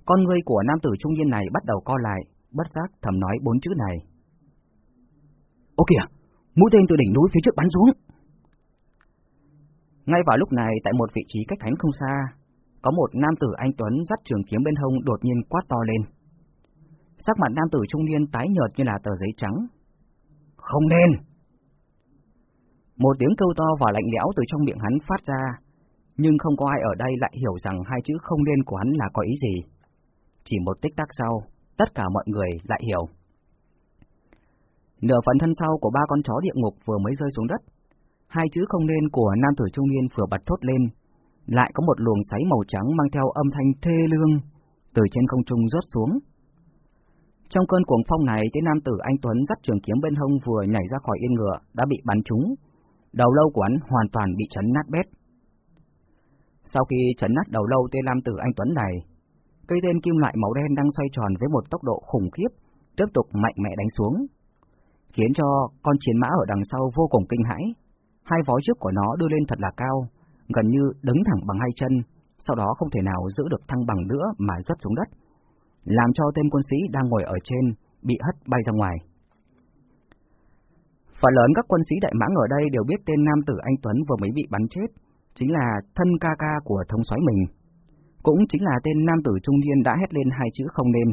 con người của nam tử trung niên này bắt đầu co lại, bất giác thầm nói bốn chữ này. Ô kìa, mũi tên từ đỉnh núi phía trước bắn xuống. Ngay vào lúc này, tại một vị trí cách thánh không xa, có một nam tử anh Tuấn dắt trường kiếm bên hông đột nhiên quát to lên. Sắc mặt nam tử trung niên tái nhợt như là tờ giấy trắng. Không nên! Một tiếng kêu to và lạnh lẽo từ trong miệng hắn phát ra, nhưng không có ai ở đây lại hiểu rằng hai chữ không nên của hắn là có ý gì. Chỉ một tích tắc sau, tất cả mọi người lại hiểu. Nửa phần thân sau của ba con chó địa ngục vừa mới rơi xuống đất, hai chữ không nên của nam tử trung niên vừa bật thốt lên, lại có một luồng sáy màu trắng mang theo âm thanh thê lương từ trên không trung rớt xuống. Trong cơn cuồng phong này, tên nam tử anh Tuấn dắt trường kiếm bên hông vừa nhảy ra khỏi yên ngựa đã bị bắn trúng, đầu lâu của hắn hoàn toàn bị chấn nát bét. Sau khi chấn nát đầu lâu tên nam tử anh Tuấn này, cây tên kim loại màu đen đang xoay tròn với một tốc độ khủng khiếp, tiếp tục mạnh mẽ đánh xuống, khiến cho con chiến mã ở đằng sau vô cùng kinh hãi. Hai vó trước của nó đưa lên thật là cao, gần như đứng thẳng bằng hai chân, sau đó không thể nào giữ được thăng bằng nữa mà rớt xuống đất, làm cho tên quân sĩ đang ngồi ở trên bị hất bay ra ngoài. Phần lớn các quân sĩ đại mãng ở đây đều biết tên nam tử anh Tuấn vừa mới bị bắn chết, chính là thân ca ca của thống soái mình. Cũng chính là tên nam tử trung niên đã hét lên hai chữ không nên.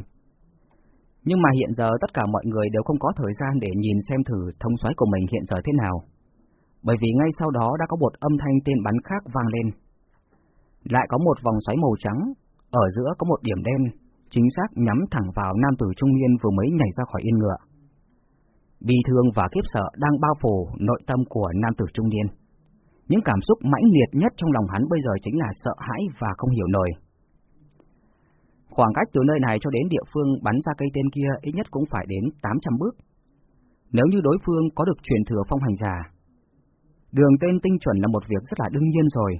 Nhưng mà hiện giờ tất cả mọi người đều không có thời gian để nhìn xem thử thông soái của mình hiện giờ thế nào bởi vì ngay sau đó đã có một âm thanh tên bắn khác vang lên. Lại có một vòng xoáy màu trắng, ở giữa có một điểm đen, chính xác nhắm thẳng vào nam tử trung niên vừa mới nhảy ra khỏi yên ngựa. Bi thương và kiếp sợ đang bao phủ nội tâm của nam tử trung niên. Những cảm xúc mãnh liệt nhất trong lòng hắn bây giờ chính là sợ hãi và không hiểu nổi. Khoảng cách từ nơi này cho đến địa phương bắn ra cây tên kia ít nhất cũng phải đến 800 bước. Nếu như đối phương có được truyền thừa phong hành giả, đường tên tinh chuẩn là một việc rất là đương nhiên rồi,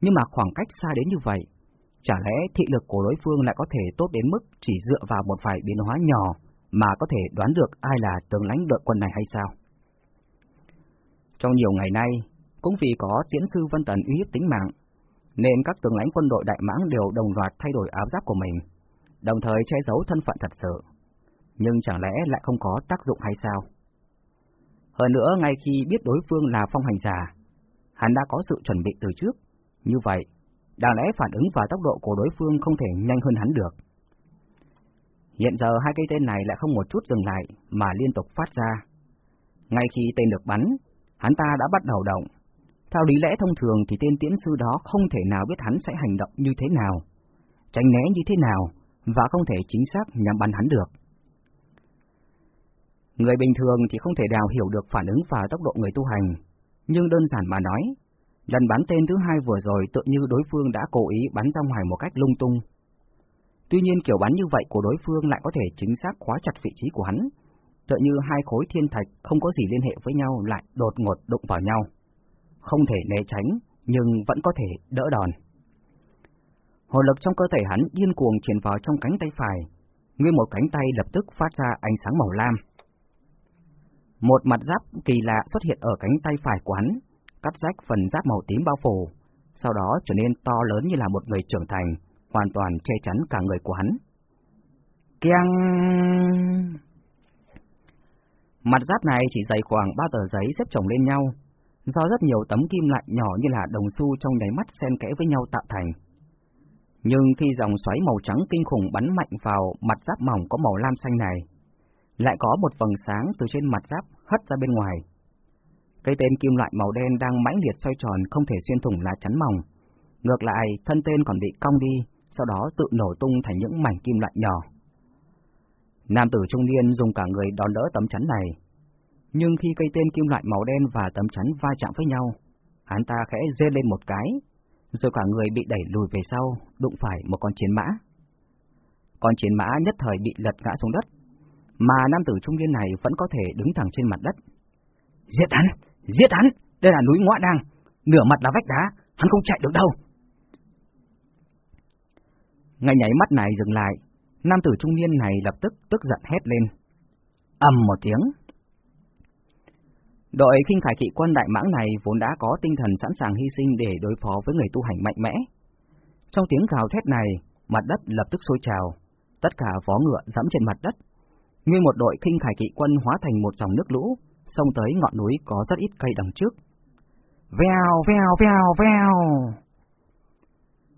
nhưng mà khoảng cách xa đến như vậy, chả lẽ thị lực của đối phương lại có thể tốt đến mức chỉ dựa vào một vài biến hóa nhỏ mà có thể đoán được ai là tướng lãnh đội quân này hay sao? Trong nhiều ngày nay, cũng vì có tiễn sư Vân Tần uy hiếp tính mạng, nên các tướng lãnh quân đội Đại Mãng đều đồng loạt thay đổi áo giáp của mình, đồng thời che giấu thân phận thật sự. Nhưng chẳng lẽ lại không có tác dụng hay sao? Hơn nữa, ngay khi biết đối phương là phong hành giả, hắn đã có sự chuẩn bị từ trước. Như vậy, đáng lẽ phản ứng và tốc độ của đối phương không thể nhanh hơn hắn được. Hiện giờ hai cây tên này lại không một chút dừng lại mà liên tục phát ra. Ngay khi tên được bắn, hắn ta đã bắt đầu động, theo lý lẽ thông thường thì tên tiễn sư đó không thể nào biết hắn sẽ hành động như thế nào, tránh né như thế nào, và không thể chính xác nhắm bắn hắn được. Người bình thường thì không thể nào hiểu được phản ứng và tốc độ người tu hành, nhưng đơn giản mà nói, lần bắn tên thứ hai vừa rồi tự như đối phương đã cố ý bắn ra ngoài một cách lung tung. Tuy nhiên kiểu bắn như vậy của đối phương lại có thể chính xác khóa chặt vị trí của hắn, tựa như hai khối thiên thạch không có gì liên hệ với nhau lại đột ngột đụng vào nhau không thể né tránh, nhưng vẫn có thể đỡ đòn. Hồ lực trong cơ thể hắn điên cuồng truyền vào trong cánh tay phải, nguyên một cánh tay lập tức phát ra ánh sáng màu lam. Một mặt giáp kỳ lạ xuất hiện ở cánh tay phải của hắn, cắt rách phần giáp màu tím bao phủ, sau đó trở nên to lớn như là một người trưởng thành, hoàn toàn che chắn cả người của hắn. Keng! Mặt giáp này chỉ dày khoảng ba tờ giấy xếp chồng lên nhau, do rất nhiều tấm kim loại nhỏ như là đồng xu trong nháy mắt xen kẽ với nhau tạo thành. Nhưng khi dòng xoáy màu trắng kinh khủng bắn mạnh vào mặt giáp mỏng có màu lam xanh này, lại có một vầng sáng từ trên mặt giáp hất ra bên ngoài. Cây tên kim loại màu đen đang mãnh liệt xoay tròn không thể xuyên thủng lá chắn mỏng. Ngược lại, thân tên còn bị cong đi, sau đó tự nổ tung thành những mảnh kim loại nhỏ. Nam tử trung niên dùng cả người đón đỡ tấm chắn này, nhưng khi cây tên kim loại màu đen và tấm chắn va chạm với nhau, hắn ta khẽ dê lên một cái, rồi cả người bị đẩy lùi về sau, đụng phải một con chiến mã. Con chiến mã nhất thời bị lật ngã xuống đất, mà nam tử trung niên này vẫn có thể đứng thẳng trên mặt đất. Giết hắn! Giết hắn! Đây là núi ngõa đang, nửa mặt là vách đá, hắn không chạy được đâu. Ngay nháy mắt này dừng lại, nam tử trung niên này lập tức tức giận hét lên. ầm một tiếng, Đội khinh khải kỵ quân Đại Mãng này vốn đã có tinh thần sẵn sàng hy sinh để đối phó với người tu hành mạnh mẽ. Trong tiếng gào thét này, mặt đất lập tức sôi trào, tất cả vó ngựa dẫm trên mặt đất. Nguyên một đội khinh khải kỵ quân hóa thành một dòng nước lũ, xông tới ngọn núi có rất ít cây đằng trước. Vèo, vèo, vèo, vèo.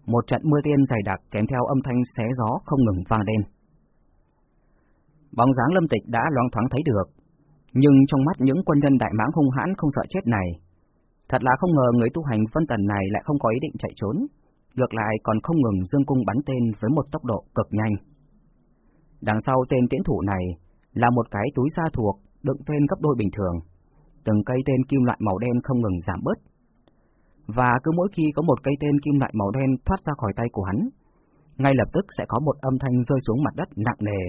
Một trận mưa tiên dày đặc kèm theo âm thanh xé gió không ngừng vang lên. Bóng dáng lâm tịch đã loáng thoáng thấy được, nhưng trong mắt những quân nhân đại mãng hung hãn không sợ chết này, thật là không ngờ người tu hành phân tần này lại không có ý định chạy trốn, ngược lại còn không ngừng dương cung bắn tên với một tốc độ cực nhanh. Đằng sau tên tiễn thủ này là một cái túi da thuộc đựng tên gấp đôi bình thường, từng cây tên kim loại màu đen không ngừng giảm bớt. Và cứ mỗi khi có một cây tên kim loại màu đen thoát ra khỏi tay của hắn, ngay lập tức sẽ có một âm thanh rơi xuống mặt đất nặng nề,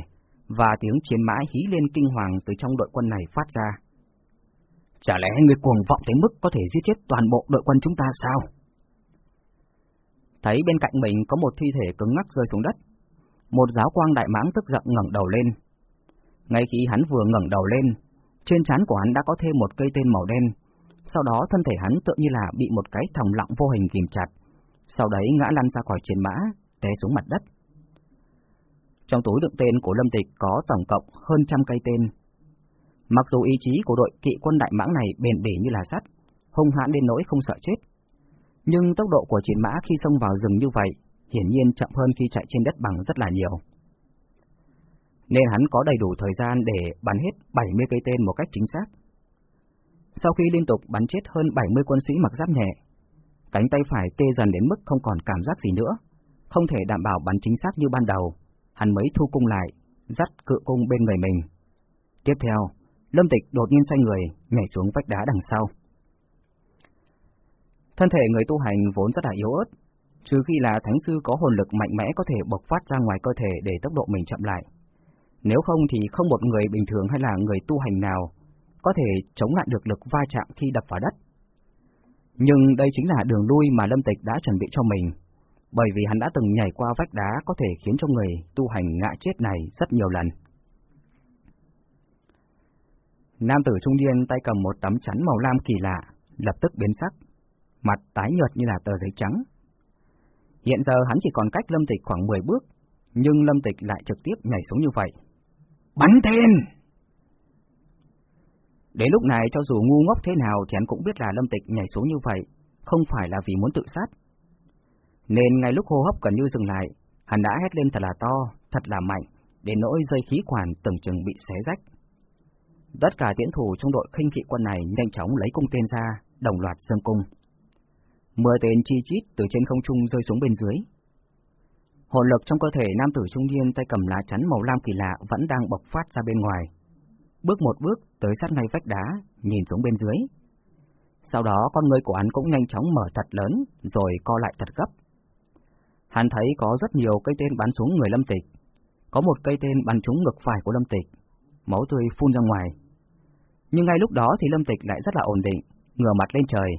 và tiếng chiến mã hí lên kinh hoàng từ trong đội quân này phát ra. Chả lẽ người cuồng vọng tới mức có thể giết chết toàn bộ đội quân chúng ta sao? Thấy bên cạnh mình có một thi thể cứng ngắc rơi xuống đất, một giáo quang đại mãng tức giận ngẩng đầu lên. Ngay khi hắn vừa ngẩng đầu lên, trên trán của hắn đã có thêm một cây tên màu đen, sau đó thân thể hắn tự như là bị một cái thòng lọng vô hình kìm chặt, sau đấy ngã lăn ra khỏi chiến mã, té xuống mặt đất. Trong túi đựng tên của Lâm Tịch có tổng cộng hơn trăm cây tên. Mặc dù ý chí của đội kỵ quân đại mãng này bền bỉ như là sắt, hung hãn đến nỗi không sợ chết, nhưng tốc độ của chiến mã khi xông vào rừng như vậy hiển nhiên chậm hơn khi chạy trên đất bằng rất là nhiều. Nên hắn có đầy đủ thời gian để bắn hết 70 cây tên một cách chính xác. Sau khi liên tục bắn chết hơn 70 quân sĩ mặc giáp nhẹ, cánh tay phải tê dần đến mức không còn cảm giác gì nữa, không thể đảm bảo bắn chính xác như ban đầu, hắn mới thu cung lại, dắt cự cung bên người mình. Tiếp theo, Lâm Tịch đột nhiên xoay người, nhảy xuống vách đá đằng sau. Thân thể người tu hành vốn rất là yếu ớt, trừ khi là thánh sư có hồn lực mạnh mẽ có thể bộc phát ra ngoài cơ thể để tốc độ mình chậm lại. Nếu không thì không một người bình thường hay là người tu hành nào có thể chống lại được lực va chạm khi đập vào đất. Nhưng đây chính là đường lui mà Lâm Tịch đã chuẩn bị cho mình, bởi vì hắn đã từng nhảy qua vách đá có thể khiến cho người tu hành ngã chết này rất nhiều lần. Nam tử trung niên tay cầm một tấm chắn màu lam kỳ lạ, lập tức biến sắc, mặt tái nhợt như là tờ giấy trắng. Hiện giờ hắn chỉ còn cách Lâm Tịch khoảng 10 bước, nhưng Lâm Tịch lại trực tiếp nhảy xuống như vậy. Bắn tên! Đến lúc này cho dù ngu ngốc thế nào thì hắn cũng biết là Lâm Tịch nhảy xuống như vậy, không phải là vì muốn tự sát. Nên ngay lúc hô hấp gần như dừng lại, hắn đã hét lên thật là to, thật là mạnh, đến nỗi dây khí quản tưởng chừng bị xé rách. Tất cả tiễn thủ trong đội khinh kỵ quân này nhanh chóng lấy cung tên ra, đồng loạt dâng cung. Mưa tên chi chít từ trên không trung rơi xuống bên dưới. Hồn lực trong cơ thể nam tử trung niên tay cầm lá chắn màu lam kỳ lạ vẫn đang bộc phát ra bên ngoài. Bước một bước tới sát ngay vách đá, nhìn xuống bên dưới. Sau đó con người của hắn cũng nhanh chóng mở thật lớn, rồi co lại thật gấp. Hắn thấy có rất nhiều cây tên bắn xuống người lâm tịch. Có một cây tên bắn trúng ngực phải của lâm tịch, máu tươi phun ra ngoài. Nhưng ngay lúc đó thì lâm tịch lại rất là ổn định, ngửa mặt lên trời,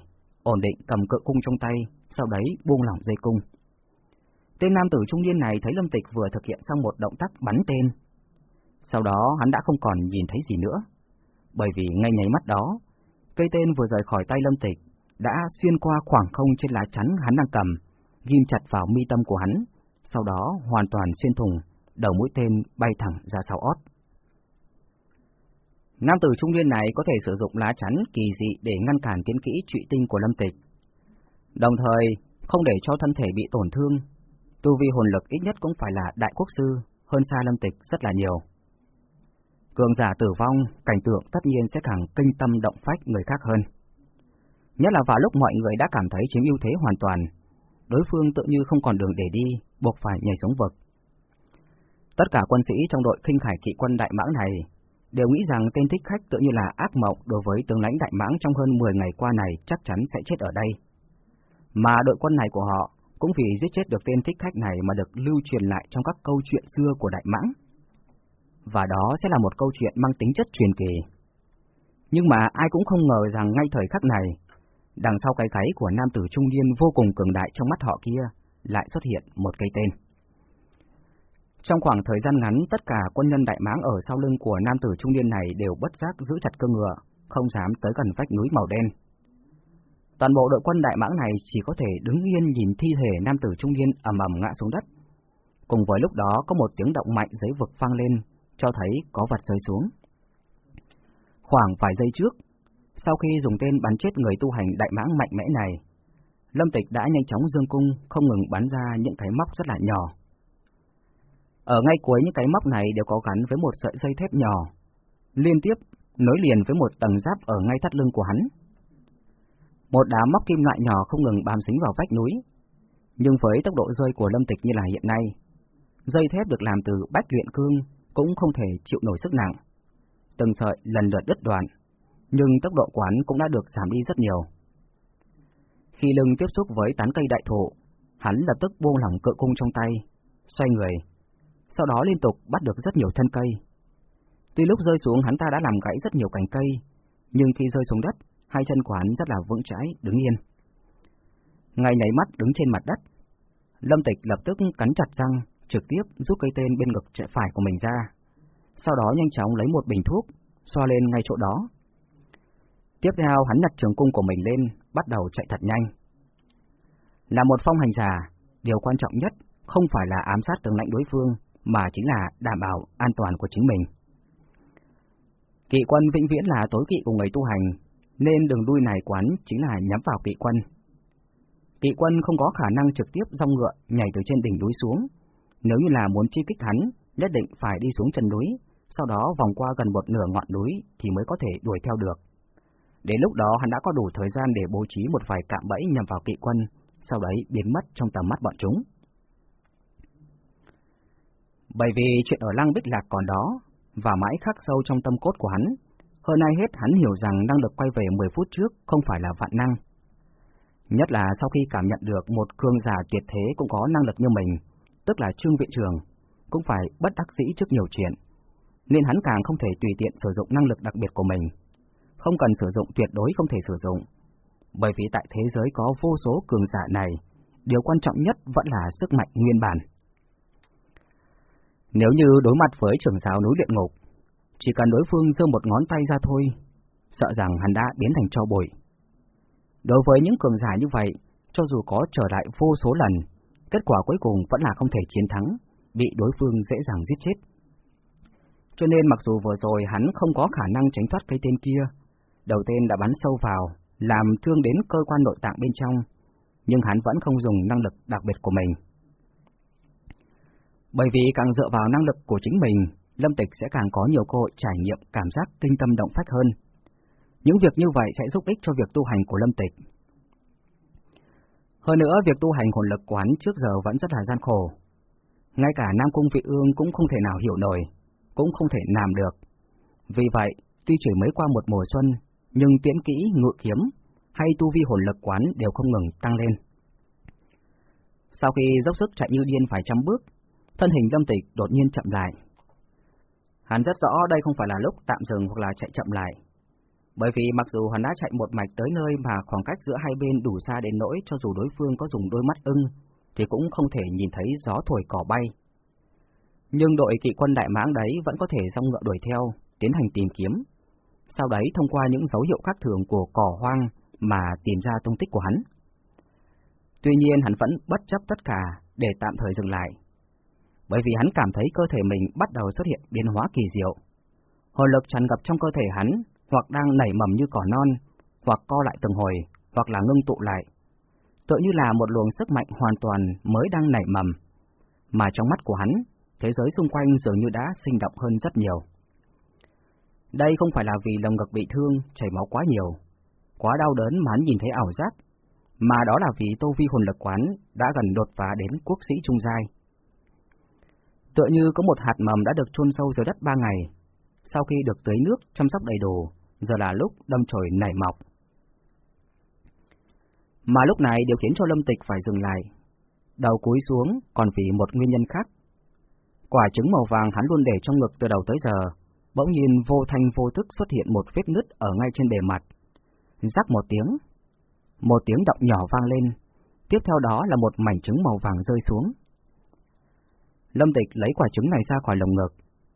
ổn định cầm cự cung trong tay, sau đấy buông lỏng dây cung. Tên nam tử trung niên này thấy Lâm Tịch vừa thực hiện xong một động tác bắn tên. Sau đó hắn đã không còn nhìn thấy gì nữa, bởi vì ngay nháy mắt đó, cây tên vừa rời khỏi tay Lâm Tịch đã xuyên qua khoảng không trên lá chắn hắn đang cầm, ghim chặt vào mi tâm của hắn, sau đó hoàn toàn xuyên thủng, đầu mũi tên bay thẳng ra sau ót. Nam tử trung niên này có thể sử dụng lá chắn kỳ dị để ngăn cản tiến kỹ trụy tinh của Lâm Tịch, đồng thời không để cho thân thể bị tổn thương. Tu vi hồn lực ít nhất cũng phải là đại quốc sư, hơn xa Lâm Tịch rất là nhiều. Cường giả tử vong, cảnh tượng tất nhiên sẽ càng kinh tâm động phách người khác hơn. Nhất là vào lúc mọi người đã cảm thấy chiếm ưu thế hoàn toàn, đối phương tự như không còn đường để đi, buộc phải nhảy xuống vực. Tất cả quân sĩ trong đội khinh khải kỵ quân Đại Mãng này đều nghĩ rằng tên thích khách tự như là ác mộng đối với tướng lãnh Đại Mãng trong hơn 10 ngày qua này chắc chắn sẽ chết ở đây. Mà đội quân này của họ cũng vì giết chết được tên thích khách này mà được lưu truyền lại trong các câu chuyện xưa của Đại Mãng. Và đó sẽ là một câu chuyện mang tính chất truyền kỳ. Nhưng mà ai cũng không ngờ rằng ngay thời khắc này, đằng sau cái gáy của nam tử trung niên vô cùng cường đại trong mắt họ kia, lại xuất hiện một cây tên. Trong khoảng thời gian ngắn, tất cả quân nhân đại mãng ở sau lưng của nam tử trung niên này đều bất giác giữ chặt cơ ngựa, không dám tới gần vách núi màu đen. Toàn bộ đội quân đại mãng này chỉ có thể đứng yên nhìn thi thể nam tử trung niên ầm ầm ngã xuống đất. Cùng với lúc đó có một tiếng động mạnh dưới vực vang lên, cho thấy có vật rơi xuống. Khoảng vài giây trước, sau khi dùng tên bắn chết người tu hành đại mãng mạnh mẽ này, Lâm Tịch đã nhanh chóng dương cung, không ngừng bắn ra những cái móc rất là nhỏ. Ở ngay cuối những cái móc này đều có gắn với một sợi dây thép nhỏ, liên tiếp nối liền với một tầng giáp ở ngay thắt lưng của hắn. Một đám móc kim loại nhỏ không ngừng bám dính vào vách núi, nhưng với tốc độ rơi của Lâm Tịch như là hiện nay, dây thép được làm từ bách luyện cương cũng không thể chịu nổi sức nặng. Từng sợi lần lượt đứt đoạn, nhưng tốc độ quán cũng đã được giảm đi rất nhiều. Khi lưng tiếp xúc với tán cây đại thụ, hắn lập tức buông lỏng cự cung trong tay, xoay người, sau đó liên tục bắt được rất nhiều thân cây. Tuy lúc rơi xuống hắn ta đã làm gãy rất nhiều cành cây, nhưng khi rơi xuống đất, hai chân của hắn rất là vững chãi, đứng yên. Ngay nháy mắt đứng trên mặt đất, Lâm Tịch lập tức cắn chặt răng, trực tiếp rút cây tên bên ngực trái phải của mình ra. Sau đó nhanh chóng lấy một bình thuốc, xoa lên ngay chỗ đó. Tiếp theo hắn nhặt trường cung của mình lên, bắt đầu chạy thật nhanh. Là một phong hành giả, điều quan trọng nhất không phải là ám sát tướng lãnh đối phương, mà chính là đảm bảo an toàn của chính mình. Kỵ quân vĩnh viễn là tối kỵ của người tu hành, nên đường đuôi này quán chính là nhắm vào kỵ quân. Kỵ quân không có khả năng trực tiếp rong ngựa nhảy từ trên đỉnh núi xuống, nếu như là muốn chi kích hắn, nhất định phải đi xuống chân núi, sau đó vòng qua gần một nửa ngọn núi thì mới có thể đuổi theo được. Đến lúc đó hắn đã có đủ thời gian để bố trí một vài cạm bẫy nhằm vào kỵ quân, sau đấy biến mất trong tầm mắt bọn chúng. Bởi vì chuyện ở Lăng Bích Lạc còn đó, và mãi khắc sâu trong tâm cốt của hắn, hơn ai hết hắn hiểu rằng năng lực quay về 10 phút trước không phải là vạn năng. Nhất là sau khi cảm nhận được một cương giả tuyệt thế cũng có năng lực như mình, tức là Trương Viện Trường, cũng phải bất đắc dĩ trước nhiều chuyện, nên hắn càng không thể tùy tiện sử dụng năng lực đặc biệt của mình. Không cần sử dụng tuyệt đối không thể sử dụng, bởi vì tại thế giới có vô số cường giả này, điều quan trọng nhất vẫn là sức mạnh nguyên bản. Nếu như đối mặt với trưởng giáo núi luyện ngục, chỉ cần đối phương giơ một ngón tay ra thôi, sợ rằng hắn đã biến thành cho bụi. Đối với những cường giả như vậy, cho dù có trở lại vô số lần, kết quả cuối cùng vẫn là không thể chiến thắng, bị đối phương dễ dàng giết chết. Cho nên mặc dù vừa rồi hắn không có khả năng tránh thoát cái tên kia, đầu tên đã bắn sâu vào, làm thương đến cơ quan nội tạng bên trong, nhưng hắn vẫn không dùng năng lực đặc biệt của mình. Bởi vì càng dựa vào năng lực của chính mình, Lâm Tịch sẽ càng có nhiều cơ hội trải nghiệm cảm giác kinh tâm động phách hơn. Những việc như vậy sẽ giúp ích cho việc tu hành của Lâm Tịch. Hơn nữa, việc tu hành hồn lực quán trước giờ vẫn rất là gian khổ. Ngay cả Nam Cung Vị Ương cũng không thể nào hiểu nổi, cũng không thể làm được. Vì vậy, tuy chỉ mới qua một mùa xuân, nhưng tiễn kỹ, ngự kiếm hay tu vi hồn lực quán đều không ngừng tăng lên. Sau khi dốc sức chạy như điên vài trăm bước, thân hình Lâm Tịch đột nhiên chậm lại. Hắn rất rõ đây không phải là lúc tạm dừng hoặc là chạy chậm lại. Bởi vì mặc dù hắn đã chạy một mạch tới nơi mà khoảng cách giữa hai bên đủ xa đến nỗi cho dù đối phương có dùng đôi mắt ưng, thì cũng không thể nhìn thấy gió thổi cỏ bay. Nhưng đội kỵ quân Đại Mãng đấy vẫn có thể dòng ngựa đuổi theo, tiến hành tìm kiếm. Sau đấy thông qua những dấu hiệu khác thường của cỏ hoang mà tìm ra tung tích của hắn. Tuy nhiên hắn vẫn bất chấp tất cả để tạm thời dừng lại, bởi vì hắn cảm thấy cơ thể mình bắt đầu xuất hiện biến hóa kỳ diệu. Hồn lực tràn ngập trong cơ thể hắn, hoặc đang nảy mầm như cỏ non, hoặc co lại từng hồi, hoặc là ngưng tụ lại. Tựa như là một luồng sức mạnh hoàn toàn mới đang nảy mầm, mà trong mắt của hắn, thế giới xung quanh dường như đã sinh động hơn rất nhiều. Đây không phải là vì lồng ngực bị thương, chảy máu quá nhiều, quá đau đớn mà hắn nhìn thấy ảo giác, mà đó là vì tô vi hồn lực quán đã gần đột phá đến quốc sĩ trung giai. Tựa như có một hạt mầm đã được chôn sâu dưới đất ba ngày, sau khi được tưới nước, chăm sóc đầy đủ, giờ là lúc đâm chồi nảy mọc. Mà lúc này điều khiến cho Lâm Tịch phải dừng lại, đầu cúi xuống còn vì một nguyên nhân khác. Quả trứng màu vàng hắn luôn để trong ngực từ đầu tới giờ, bỗng nhiên vô thanh vô thức xuất hiện một vết nứt ở ngay trên bề mặt. Rắc một tiếng, một tiếng động nhỏ vang lên, tiếp theo đó là một mảnh trứng màu vàng rơi xuống. Lâm Tịch lấy quả trứng này ra khỏi lồng ngực,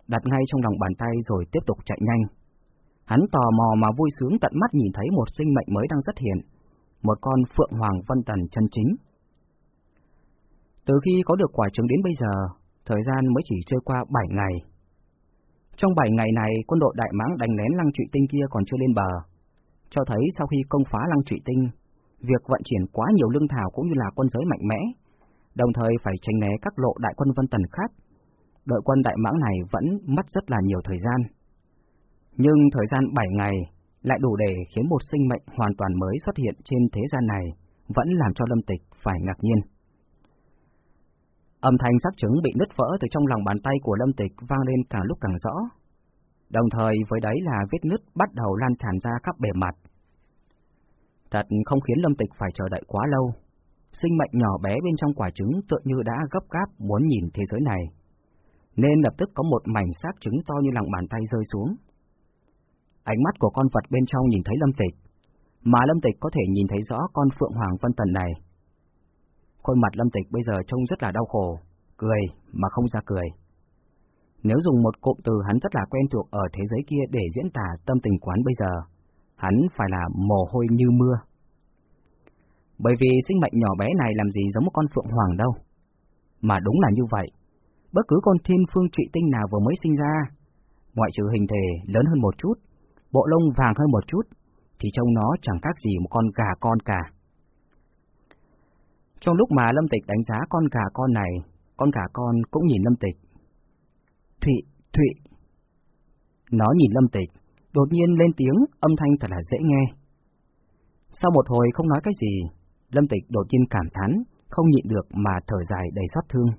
đặt ngay trong lòng bàn tay rồi tiếp tục chạy nhanh. Hắn tò mò mà vui sướng tận mắt nhìn thấy một sinh mệnh mới đang xuất hiện, một con phượng hoàng vân tần chân chính. Từ khi có được quả trứng đến bây giờ, thời gian mới chỉ trôi qua 7 ngày. Trong 7 ngày này, quân đội Đại Mãng đánh lén lăng trụy tinh kia còn chưa lên bờ, cho thấy sau khi công phá lăng trụy tinh, việc vận chuyển quá nhiều lương thảo cũng như là quân giới mạnh mẽ, đồng thời phải tránh né các lộ đại quân vân tần khác. Đội quân Đại Mãng này vẫn mất rất là nhiều thời gian. Nhưng thời gian 7 ngày lại đủ để khiến một sinh mệnh hoàn toàn mới xuất hiện trên thế gian này, vẫn làm cho Lâm Tịch phải ngạc nhiên. Âm thanh sắc trứng bị nứt vỡ từ trong lòng bàn tay của Lâm Tịch vang lên càng lúc càng rõ. Đồng thời với đấy là vết nứt bắt đầu lan tràn ra khắp bề mặt. Thật không khiến Lâm Tịch phải chờ đợi quá lâu. Sinh mệnh nhỏ bé bên trong quả trứng tựa như đã gấp gáp muốn nhìn thế giới này. Nên lập tức có một mảnh xác trứng to như lòng bàn tay rơi xuống. Ánh mắt của con vật bên trong nhìn thấy Lâm Tịch, mà Lâm Tịch có thể nhìn thấy rõ con Phượng Hoàng Vân Tần này. Khuôn mặt Lâm Tịch bây giờ trông rất là đau khổ, cười mà không ra cười. Nếu dùng một cụm từ hắn rất là quen thuộc ở thế giới kia để diễn tả tâm tình quán bây giờ, hắn phải là mồ hôi như mưa. Bởi vì sinh mệnh nhỏ bé này làm gì giống một con phượng hoàng đâu. Mà đúng là như vậy, bất cứ con thiên phương trị tinh nào vừa mới sinh ra, ngoại trừ hình thể lớn hơn một chút, bộ lông vàng hơn một chút, thì trông nó chẳng khác gì một con gà con cả. Trong lúc mà Lâm Tịch đánh giá con gà con này, con gà con cũng nhìn Lâm Tịch. Thụy, Thụy. Nó nhìn Lâm Tịch, đột nhiên lên tiếng, âm thanh thật là dễ nghe. Sau một hồi không nói cái gì, Lâm Tịch đột nhiên cảm thán, không nhịn được mà thở dài đầy xót thương.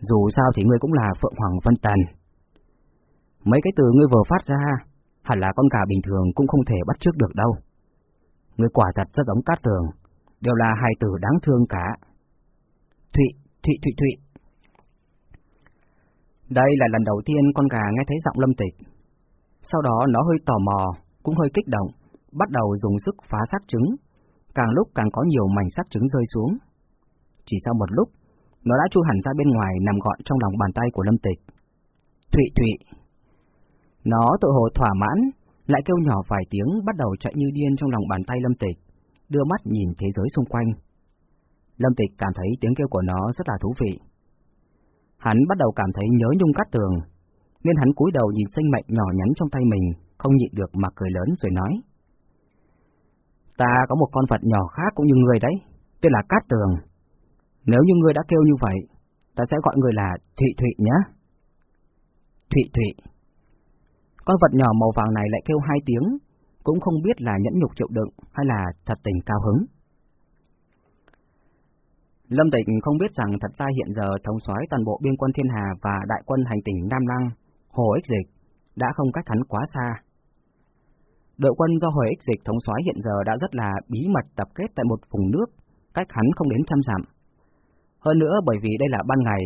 Dù sao thì ngươi cũng là Phượng Hoàng Vân Tần. Mấy cái từ ngươi vừa phát ra, hẳn là con gà bình thường cũng không thể bắt trước được đâu người quả thật rất giống cát tường, đều là hai từ đáng thương cả. Thụy, Thụy, Thụy, Thụy. Đây là lần đầu tiên con gà nghe thấy giọng lâm tịch. Sau đó nó hơi tò mò, cũng hơi kích động, bắt đầu dùng sức phá xác trứng, càng lúc càng có nhiều mảnh xác trứng rơi xuống. Chỉ sau một lúc, nó đã chui hẳn ra bên ngoài nằm gọn trong lòng bàn tay của Lâm Tịch. Thụy Thụy. Nó tự hồ thỏa mãn, lại kêu nhỏ vài tiếng bắt đầu chạy như điên trong lòng bàn tay Lâm Tịch, đưa mắt nhìn thế giới xung quanh. Lâm Tịch cảm thấy tiếng kêu của nó rất là thú vị. Hắn bắt đầu cảm thấy nhớ nhung cát tường, nên hắn cúi đầu nhìn sinh mệnh nhỏ nhắn trong tay mình, không nhịn được mà cười lớn rồi nói. Ta có một con vật nhỏ khác cũng như người đấy, tên là Cát Tường. Nếu như ngươi đã kêu như vậy, ta sẽ gọi người là Thụy Thụy nhé. Thụy Thụy. Con vật nhỏ màu vàng này lại kêu hai tiếng, cũng không biết là nhẫn nhục chịu đựng hay là thật tình cao hứng. Lâm Tịch không biết rằng thật ra hiện giờ thống soái toàn bộ biên quân thiên hà và đại quân hành tỉnh Nam Lăng, Hồ Ích Dịch, đã không cách hắn quá xa. Đội quân do Hồ Ích Dịch thống soái hiện giờ đã rất là bí mật tập kết tại một vùng nước, cách hắn không đến trăm dặm. Hơn nữa bởi vì đây là ban ngày,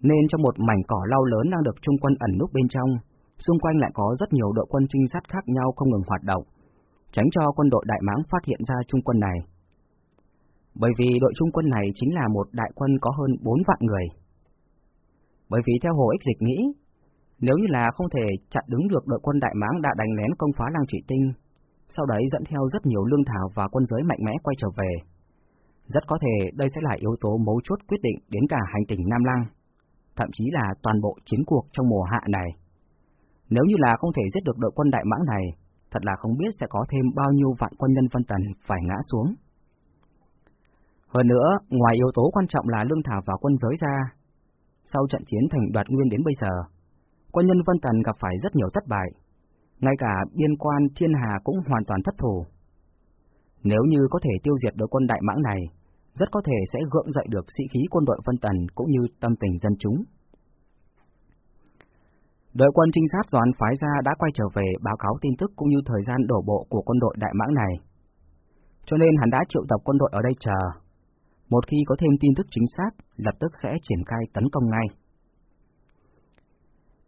nên trong một mảnh cỏ lau lớn đang được trung quân ẩn núp bên trong, xung quanh lại có rất nhiều đội quân trinh sát khác nhau không ngừng hoạt động, tránh cho quân đội Đại Mãng phát hiện ra trung quân này. Bởi vì đội trung quân này chính là một đại quân có hơn 4 vạn người. Bởi vì theo Hồ Ích Dịch nghĩ, nếu như là không thể chặn đứng được đội quân Đại Mãng đã đánh lén công phá Lang Trị Tinh, sau đấy dẫn theo rất nhiều lương thảo và quân giới mạnh mẽ quay trở về, rất có thể đây sẽ là yếu tố mấu chốt quyết định đến cả hành tinh Nam Lăng, thậm chí là toàn bộ chiến cuộc trong mùa hạ này. Nếu như là không thể giết được đội quân Đại Mãng này, thật là không biết sẽ có thêm bao nhiêu vạn quân nhân Vân Tần phải ngã xuống. Hơn nữa, ngoài yếu tố quan trọng là lương thảo và quân giới ra, sau trận chiến thành đoạt nguyên đến bây giờ, quân nhân Vân Tần gặp phải rất nhiều thất bại, ngay cả biên quan thiên hà cũng hoàn toàn thất thủ. Nếu như có thể tiêu diệt đội quân đại mãng này, rất có thể sẽ gượng dậy được sĩ khí quân đội Vân Tần cũng như tâm tình dân chúng. Đội quân trinh sát doán phái ra đã quay trở về báo cáo tin tức cũng như thời gian đổ bộ của quân đội đại mãng này. Cho nên hắn đã triệu tập quân đội ở đây chờ. Một khi có thêm tin tức chính xác, lập tức sẽ triển khai tấn công ngay.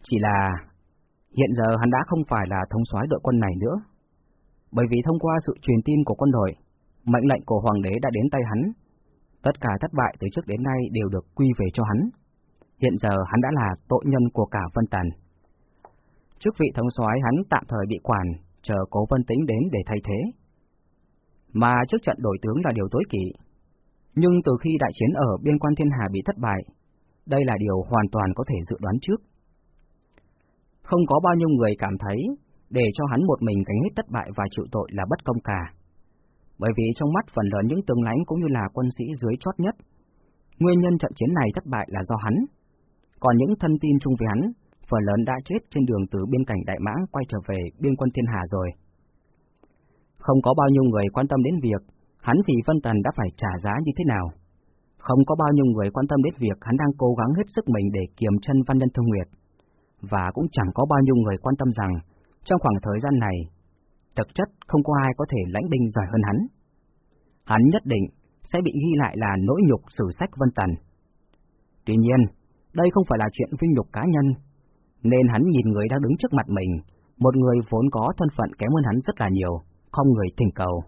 Chỉ là hiện giờ hắn đã không phải là thống soái đội quân này nữa, bởi vì thông qua sự truyền tin của quân đội, mệnh lệnh của hoàng đế đã đến tay hắn. Tất cả thất bại từ trước đến nay đều được quy về cho hắn. Hiện giờ hắn đã là tội nhân của cả Vân Tần chức vị thống soái hắn tạm thời bị quản, chờ cố Vân tĩnh đến để thay thế. Mà trước trận đổi tướng là điều tối kỵ. Nhưng từ khi đại chiến ở biên quan thiên hà bị thất bại, đây là điều hoàn toàn có thể dự đoán trước. Không có bao nhiêu người cảm thấy để cho hắn một mình gánh hết thất bại và chịu tội là bất công cả. Bởi vì trong mắt phần lớn những tướng lãnh cũng như là quân sĩ dưới chót nhất, nguyên nhân trận chiến này thất bại là do hắn. Còn những thân tin chung với hắn, phần lớn đã chết trên đường từ biên cảnh Đại Mãng quay trở về biên quân Thiên Hà rồi. Không có bao nhiêu người quan tâm đến việc hắn vì Vân Tần đã phải trả giá như thế nào. Không có bao nhiêu người quan tâm đến việc hắn đang cố gắng hết sức mình để kiềm chân Văn Nhân Thương Nguyệt. Và cũng chẳng có bao nhiêu người quan tâm rằng trong khoảng thời gian này, thực chất không có ai có thể lãnh binh giỏi hơn hắn. Hắn nhất định sẽ bị ghi lại là nỗi nhục sử sách Vân Tần. Tuy nhiên, đây không phải là chuyện vinh nhục cá nhân, nên hắn nhìn người đang đứng trước mặt mình, một người vốn có thân phận kém hơn hắn rất là nhiều, không người thỉnh cầu.